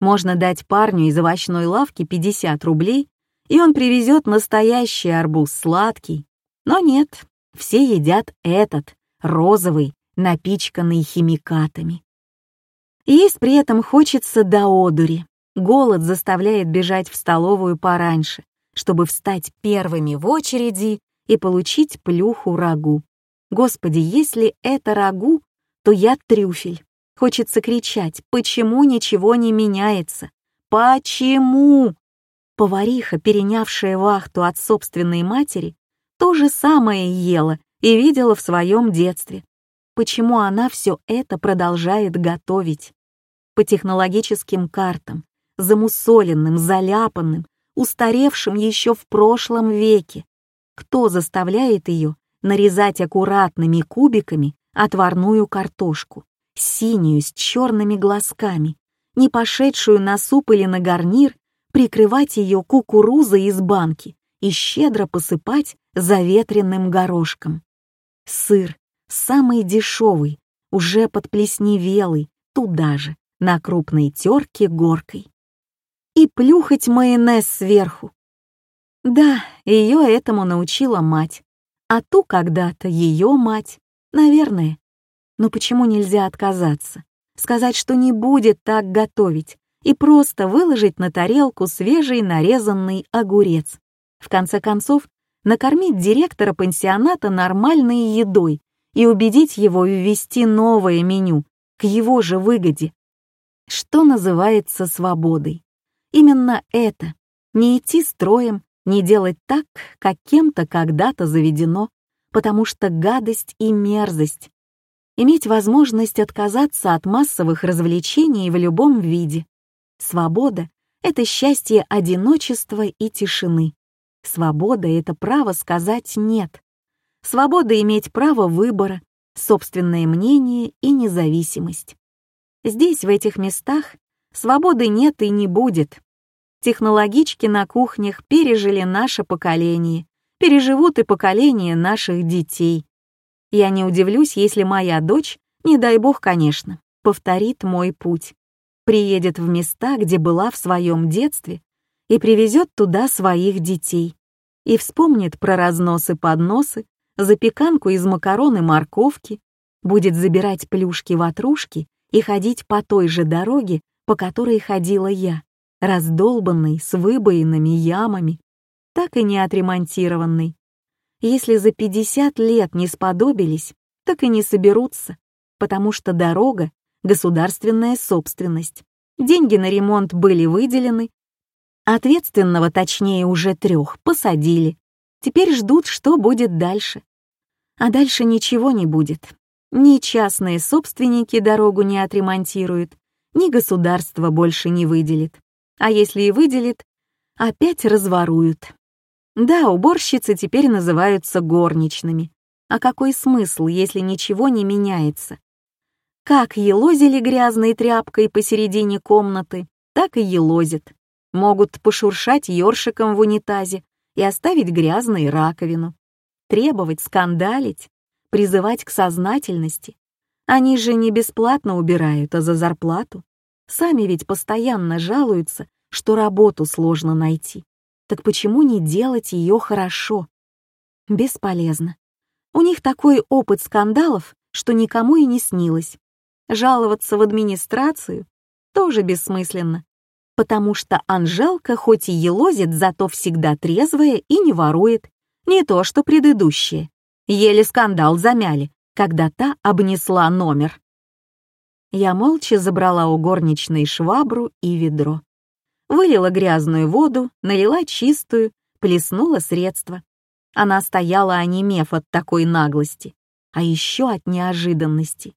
Можно дать парню из овощной лавки 50 рублей, и он привезет настоящий арбуз, сладкий. Но нет, все едят этот, розовый, напичканный химикатами. Есть при этом хочется до одури. Голод заставляет бежать в столовую пораньше, чтобы встать первыми в очереди и получить плюху рагу. Господи, если это рагу, то я трюфель. Хочется кричать, почему ничего не меняется? Почему? Повариха, перенявшая вахту от собственной матери, то же самое ела и видела в своем детстве. Почему она все это продолжает готовить? По технологическим картам, замусоленным, заляпанным, устаревшим еще в прошлом веке, кто заставляет ее нарезать аккуратными кубиками отварную картошку, синюю с черными глазками, не пошедшую на суп или на гарнир, прикрывать ее кукурузой из банки и щедро посыпать заветренным горошком. Сыр, самый дешевый, уже подплесневелый, туда же, на крупной терке горкой. И плюхать майонез сверху, да, ее этому научила мать, а ту когда-то ее мать, наверное. Но почему нельзя отказаться? Сказать, что не будет так готовить, и просто выложить на тарелку свежий нарезанный огурец. В конце концов, накормить директора пансионата нормальной едой и убедить его ввести новое меню к его же выгоде. Что называется свободой? Именно это. Не идти строем, не делать так, как кем-то когда-то заведено, потому что гадость и мерзость. Иметь возможность отказаться от массовых развлечений в любом виде. Свобода — это счастье одиночества и тишины. Свобода — это право сказать «нет». Свобода иметь право выбора, собственное мнение и независимость. Здесь, в этих местах, свободы нет и не будет. Технологички на кухнях пережили наше поколение, переживут и поколение наших детей. Я не удивлюсь, если моя дочь, не дай бог, конечно, повторит мой путь, приедет в места, где была в своем детстве, и привезет туда своих детей, и вспомнит про разносы-подносы, запеканку из макарон и морковки, будет забирать плюшки-ватрушки и ходить по той же дороге, по которой ходила я раздолбанный, с выбоинами, ямами, так и не отремонтированный. Если за 50 лет не сподобились, так и не соберутся, потому что дорога — государственная собственность. Деньги на ремонт были выделены, ответственного, точнее, уже трех, посадили. Теперь ждут, что будет дальше. А дальше ничего не будет. Ни частные собственники дорогу не отремонтируют, ни государство больше не выделит а если и выделит, опять разворуют. Да, уборщицы теперь называются горничными. А какой смысл, если ничего не меняется? Как елозили грязной тряпкой посередине комнаты, так и елозят. Могут пошуршать ёршиком в унитазе и оставить грязной раковину. Требовать, скандалить, призывать к сознательности. Они же не бесплатно убирают, а за зарплату. Сами ведь постоянно жалуются, что работу сложно найти. Так почему не делать ее хорошо? Бесполезно. У них такой опыт скандалов, что никому и не снилось. Жаловаться в администрацию тоже бессмысленно, потому что Анжелка хоть и елозит, зато всегда трезвая и не ворует. Не то что предыдущие. Еле скандал замяли, когда та обнесла номер. Я молча забрала у горничной швабру и ведро. Вылила грязную воду, налила чистую, плеснула средство. Она стояла, онемев от такой наглости, а еще от неожиданности.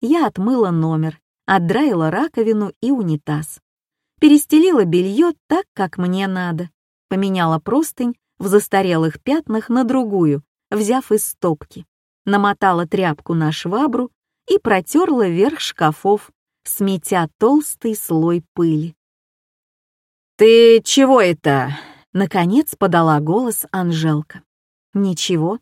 Я отмыла номер, отдраила раковину и унитаз. Перестелила белье так, как мне надо. Поменяла простынь в застарелых пятнах на другую, взяв из стопки. Намотала тряпку на швабру и протерла верх шкафов, сметя толстый слой пыли. «Ты чего это?» — наконец подала голос Анжелка. «Ничего.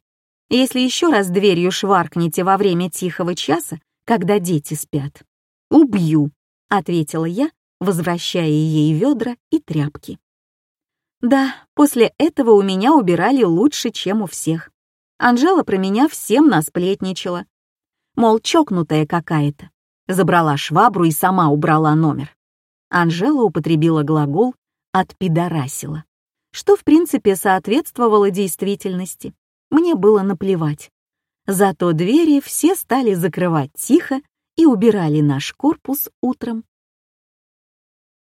Если еще раз дверью шваркнете во время тихого часа, когда дети спят, убью», — ответила я, возвращая ей ведра и тряпки. Да, после этого у меня убирали лучше, чем у всех. Анжела про меня всем насплетничала мол, чокнутая какая-то. Забрала швабру и сама убрала номер. Анжела употребила глагол «отпидорасила», что в принципе соответствовало действительности. Мне было наплевать. Зато двери все стали закрывать тихо и убирали наш корпус утром.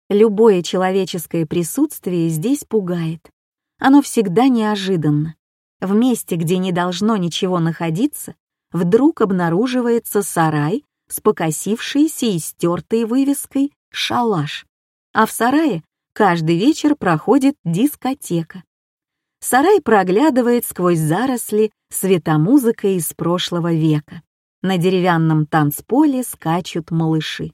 Любое человеческое присутствие здесь пугает. Оно всегда неожиданно. В месте, где не должно ничего находиться, вдруг обнаруживается сарай с покосившейся и стертой вывеской «Шалаш», а в сарае каждый вечер проходит дискотека. Сарай проглядывает сквозь заросли светомузыкой из прошлого века. На деревянном танцполе скачут малыши.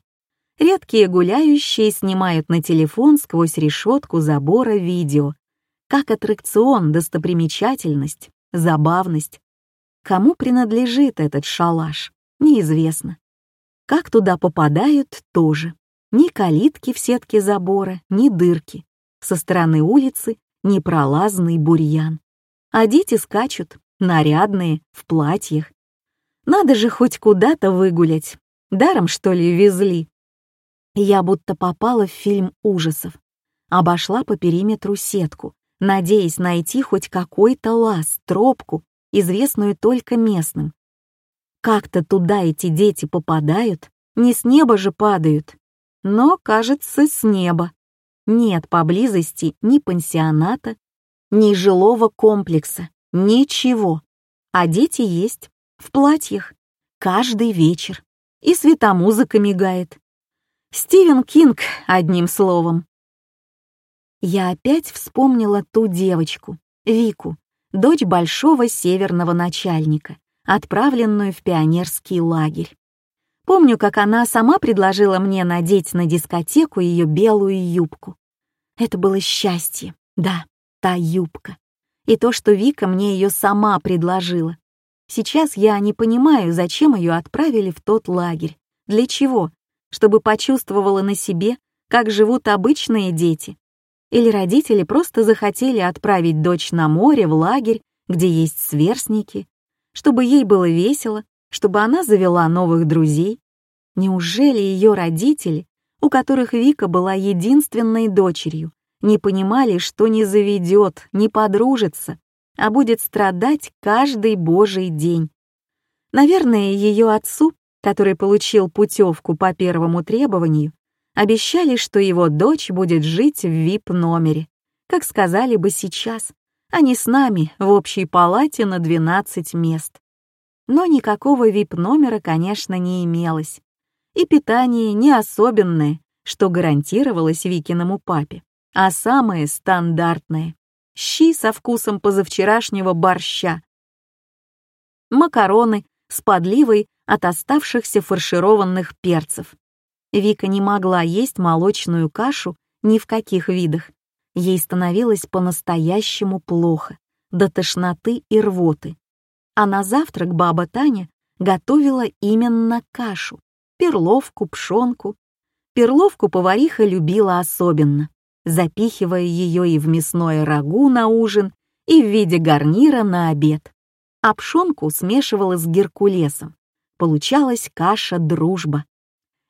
Редкие гуляющие снимают на телефон сквозь решетку забора видео. Как аттракцион, достопримечательность, забавность. Кому принадлежит этот шалаш, неизвестно. Как туда попадают, тоже. Ни калитки в сетке забора, ни дырки. Со стороны улицы непролазный бурьян. А дети скачут, нарядные, в платьях. Надо же хоть куда-то выгулять. Даром, что ли, везли? Я будто попала в фильм ужасов. Обошла по периметру сетку, надеясь найти хоть какой-то лаз, тропку, известную только местным. Как-то туда эти дети попадают, не с неба же падают, но, кажется, с неба. Нет поблизости ни пансионата, ни жилого комплекса, ничего. А дети есть, в платьях, каждый вечер. И светомузыка мигает. Стивен Кинг, одним словом. Я опять вспомнила ту девочку, Вику, дочь большого северного начальника, отправленную в пионерский лагерь. Помню, как она сама предложила мне надеть на дискотеку ее белую юбку. Это было счастье, да, та юбка. И то, что Вика мне ее сама предложила. Сейчас я не понимаю, зачем ее отправили в тот лагерь. Для чего? Чтобы почувствовала на себе, как живут обычные дети. Или родители просто захотели отправить дочь на море, в лагерь, где есть сверстники, чтобы ей было весело, чтобы она завела новых друзей. Неужели ее родители, у которых Вика была единственной дочерью, не понимали, что не заведет, не подружится, а будет страдать каждый божий день? Наверное, ее отцу, который получил путевку по первому требованию, обещали, что его дочь будет жить в вип-номере, как сказали бы сейчас, а не с нами в общей палате на 12 мест. Но никакого вип-номера, конечно, не имелось. И питание не особенное, что гарантировалось Викиному папе, а самое стандартное — щи со вкусом позавчерашнего борща, макароны с подливой от оставшихся фаршированных перцев. Вика не могла есть молочную кашу ни в каких видах, Ей становилось по-настоящему плохо, до тошноты и рвоты. А на завтрак баба Таня готовила именно кашу, перловку, пшенку. Перловку повариха любила особенно, запихивая ее и в мясное рагу на ужин, и в виде гарнира на обед. А пшенку смешивала с геркулесом. Получалась каша-дружба.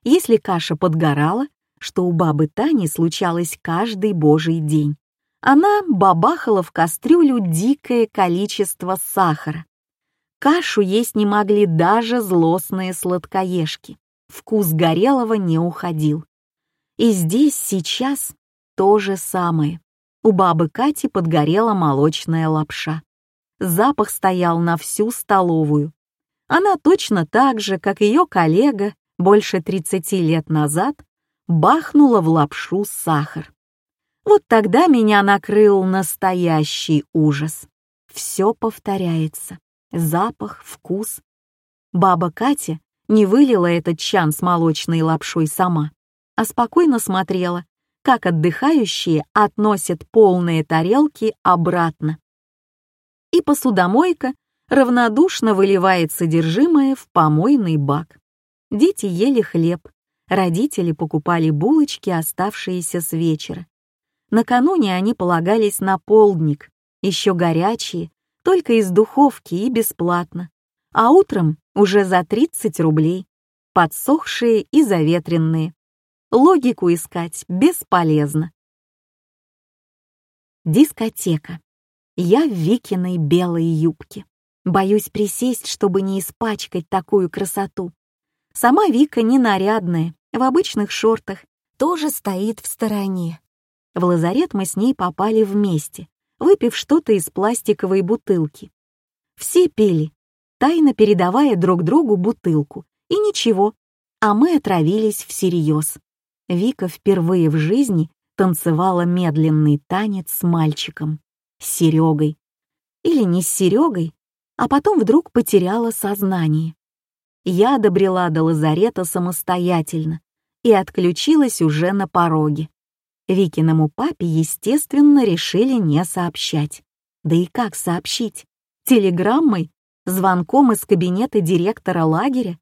Если каша подгорала, что у бабы Тани случалось каждый божий день. Она бабахала в кастрюлю дикое количество сахара. Кашу есть не могли даже злостные сладкоежки. Вкус горелого не уходил. И здесь сейчас то же самое. У бабы Кати подгорела молочная лапша. Запах стоял на всю столовую. Она точно так же, как ее коллега, больше 30 лет назад, бахнула в лапшу сахар. Вот тогда меня накрыл настоящий ужас. Все повторяется. Запах, вкус. Баба Катя не вылила этот чан с молочной лапшой сама, а спокойно смотрела, как отдыхающие относят полные тарелки обратно. И посудомойка равнодушно выливает содержимое в помойный бак. Дети ели хлеб, Родители покупали булочки, оставшиеся с вечера. Накануне они полагались на полдник, еще горячие, только из духовки и бесплатно. А утром уже за 30 рублей, подсохшие и заветренные. Логику искать бесполезно. Дискотека. Я в Викиной белой юбке. Боюсь присесть, чтобы не испачкать такую красоту. Сама Вика не нарядная, в обычных шортах, тоже стоит в стороне. В лазарет мы с ней попали вместе, выпив что-то из пластиковой бутылки. Все пили, тайно передавая друг другу бутылку, и ничего, а мы отравились всерьез. Вика впервые в жизни танцевала медленный танец с мальчиком, с Серегой. Или не с Серегой, а потом вдруг потеряла сознание я добрела до лазарета самостоятельно и отключилась уже на пороге. Викиному папе, естественно, решили не сообщать. Да и как сообщить? Телеграммой? Звонком из кабинета директора лагеря?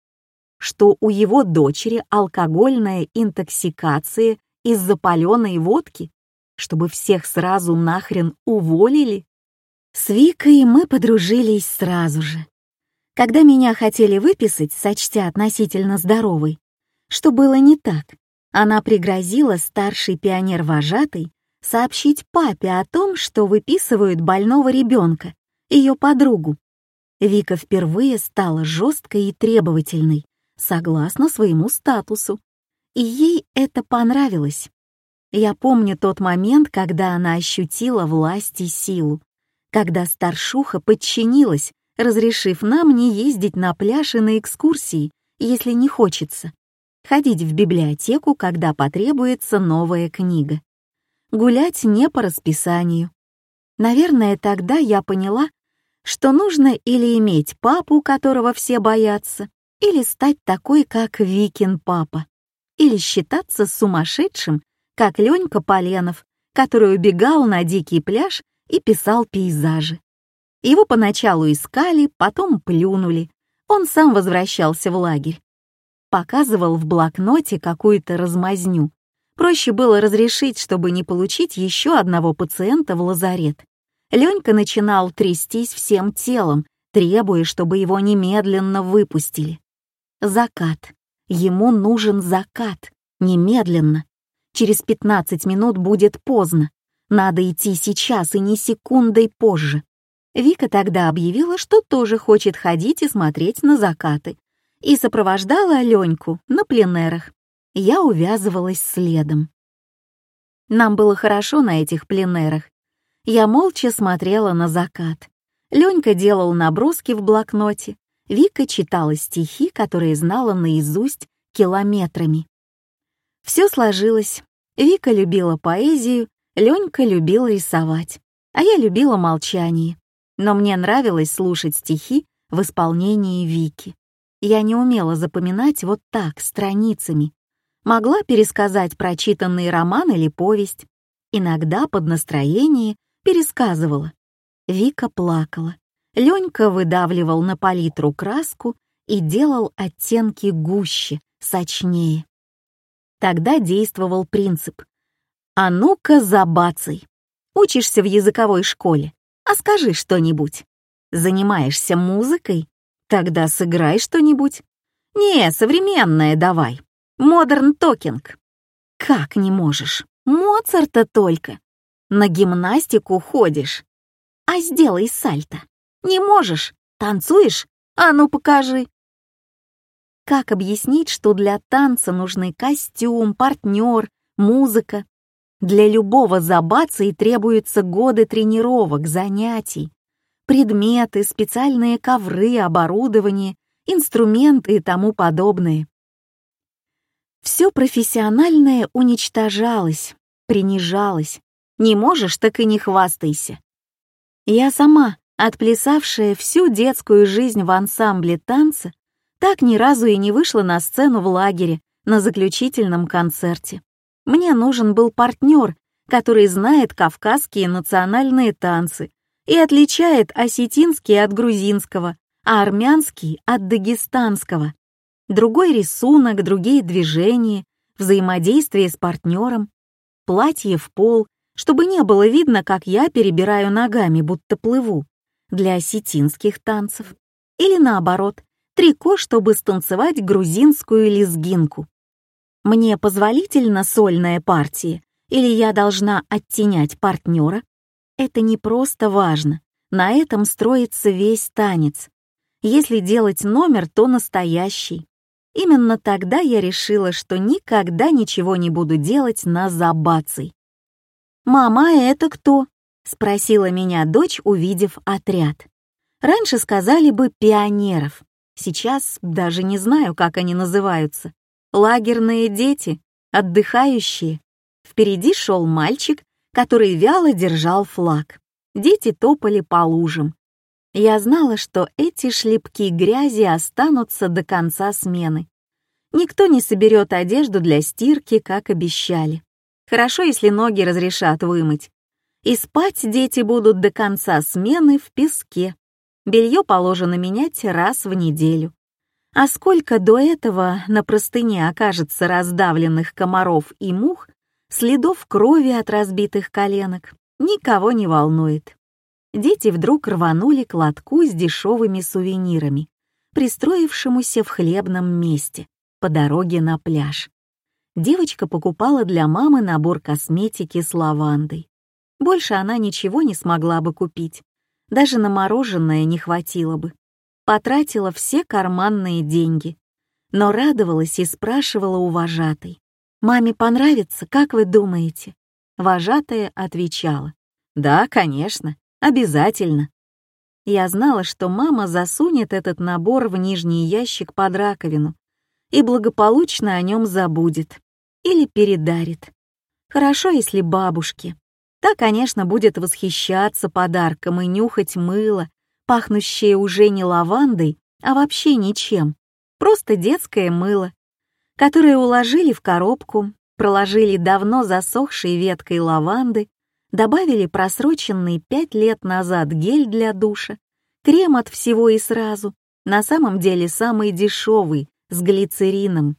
Что у его дочери алкогольная интоксикация из-за паленой водки? Чтобы всех сразу нахрен уволили? С Викой мы подружились сразу же. Когда меня хотели выписать, сочтя относительно здоровой, что было не так, она пригрозила старший пионер-вожатый сообщить папе о том, что выписывают больного ребенка, ее подругу. Вика впервые стала жесткой и требовательной, согласно своему статусу. И ей это понравилось. Я помню тот момент, когда она ощутила власть и силу, когда старшуха подчинилась, разрешив нам не ездить на пляж и на экскурсии, если не хочется, ходить в библиотеку, когда потребуется новая книга, гулять не по расписанию. Наверное, тогда я поняла, что нужно или иметь папу, которого все боятся, или стать такой, как Викин папа, или считаться сумасшедшим, как Ленька Поленов, который убегал на дикий пляж и писал пейзажи. Его поначалу искали, потом плюнули. Он сам возвращался в лагерь. Показывал в блокноте какую-то размазню. Проще было разрешить, чтобы не получить еще одного пациента в лазарет. Ленька начинал трястись всем телом, требуя, чтобы его немедленно выпустили. Закат. Ему нужен закат. Немедленно. Через 15 минут будет поздно. Надо идти сейчас и не секундой позже. Вика тогда объявила, что тоже хочет ходить и смотреть на закаты, и сопровождала Леньку на пленерах. Я увязывалась следом. Нам было хорошо на этих пленерах. Я молча смотрела на закат. Ленька делал наброски в блокноте, Вика читала стихи, которые знала наизусть километрами. Все сложилось. Вика любила поэзию, Ленька любила рисовать, а я любила молчание. Но мне нравилось слушать стихи в исполнении Вики. Я не умела запоминать вот так, страницами. Могла пересказать прочитанный роман или повесть. Иногда под настроение пересказывала. Вика плакала. Ленька выдавливал на палитру краску и делал оттенки гуще, сочнее. Тогда действовал принцип «А ну-ка забацай! Учишься в языковой школе, а скажи что-нибудь. Занимаешься музыкой? Тогда сыграй что-нибудь. Не, современное давай. Модерн токинг. Как не можешь? Моцарта только. На гимнастику ходишь. А сделай сальто. Не можешь? Танцуешь? А ну покажи. Как объяснить, что для танца нужны костюм, партнер, музыка? Для любого забаца и требуются годы тренировок, занятий, предметы, специальные ковры, оборудование, инструменты и тому подобное. Все профессиональное уничтожалось, принижалось. Не можешь, так и не хвастайся. Я сама, отплясавшая всю детскую жизнь в ансамбле танца, так ни разу и не вышла на сцену в лагере на заключительном концерте. Мне нужен был партнер, который знает кавказские национальные танцы и отличает осетинский от грузинского, а армянский от дагестанского. Другой рисунок, другие движения, взаимодействие с партнером, платье в пол, чтобы не было видно, как я перебираю ногами, будто плыву, для осетинских танцев. Или наоборот, трико, чтобы станцевать грузинскую лезгинку. Мне позволительно сольная партия, или я должна оттенять партнера? Это не просто важно. На этом строится весь танец. Если делать номер, то настоящий. Именно тогда я решила, что никогда ничего не буду делать на забацей. «Мама, а это кто?» — спросила меня дочь, увидев отряд. Раньше сказали бы «пионеров», Сейчас даже не знаю, как они называются. Лагерные дети, отдыхающие. Впереди шел мальчик, который вяло держал флаг. Дети топали по лужам. Я знала, что эти шлепки грязи останутся до конца смены. Никто не соберет одежду для стирки, как обещали. Хорошо, если ноги разрешат вымыть. И спать дети будут до конца смены в песке. Белье положено менять раз в неделю. А сколько до этого на простыне окажется раздавленных комаров и мух, следов крови от разбитых коленок, никого не волнует. Дети вдруг рванули к лотку с дешевыми сувенирами, пристроившемуся в хлебном месте, по дороге на пляж. Девочка покупала для мамы набор косметики с лавандой. Больше она ничего не смогла бы купить, даже на мороженое не хватило бы. Потратила все карманные деньги. Но радовалась и спрашивала у вожатой. «Маме понравится, как вы думаете?» Вожатая отвечала. «Да, конечно, обязательно». Я знала, что мама засунет этот набор в нижний ящик под раковину и благополучно о нем забудет или передарит. Хорошо, если бабушке. Та, конечно, будет восхищаться подарком и нюхать мыло, пахнущее уже не лавандой, а вообще ничем. Просто детское мыло, которое уложили в коробку, проложили давно засохшей веткой лаванды, добавили просроченный пять лет назад гель для душа, крем от всего и сразу, на самом деле самый дешевый, с глицерином,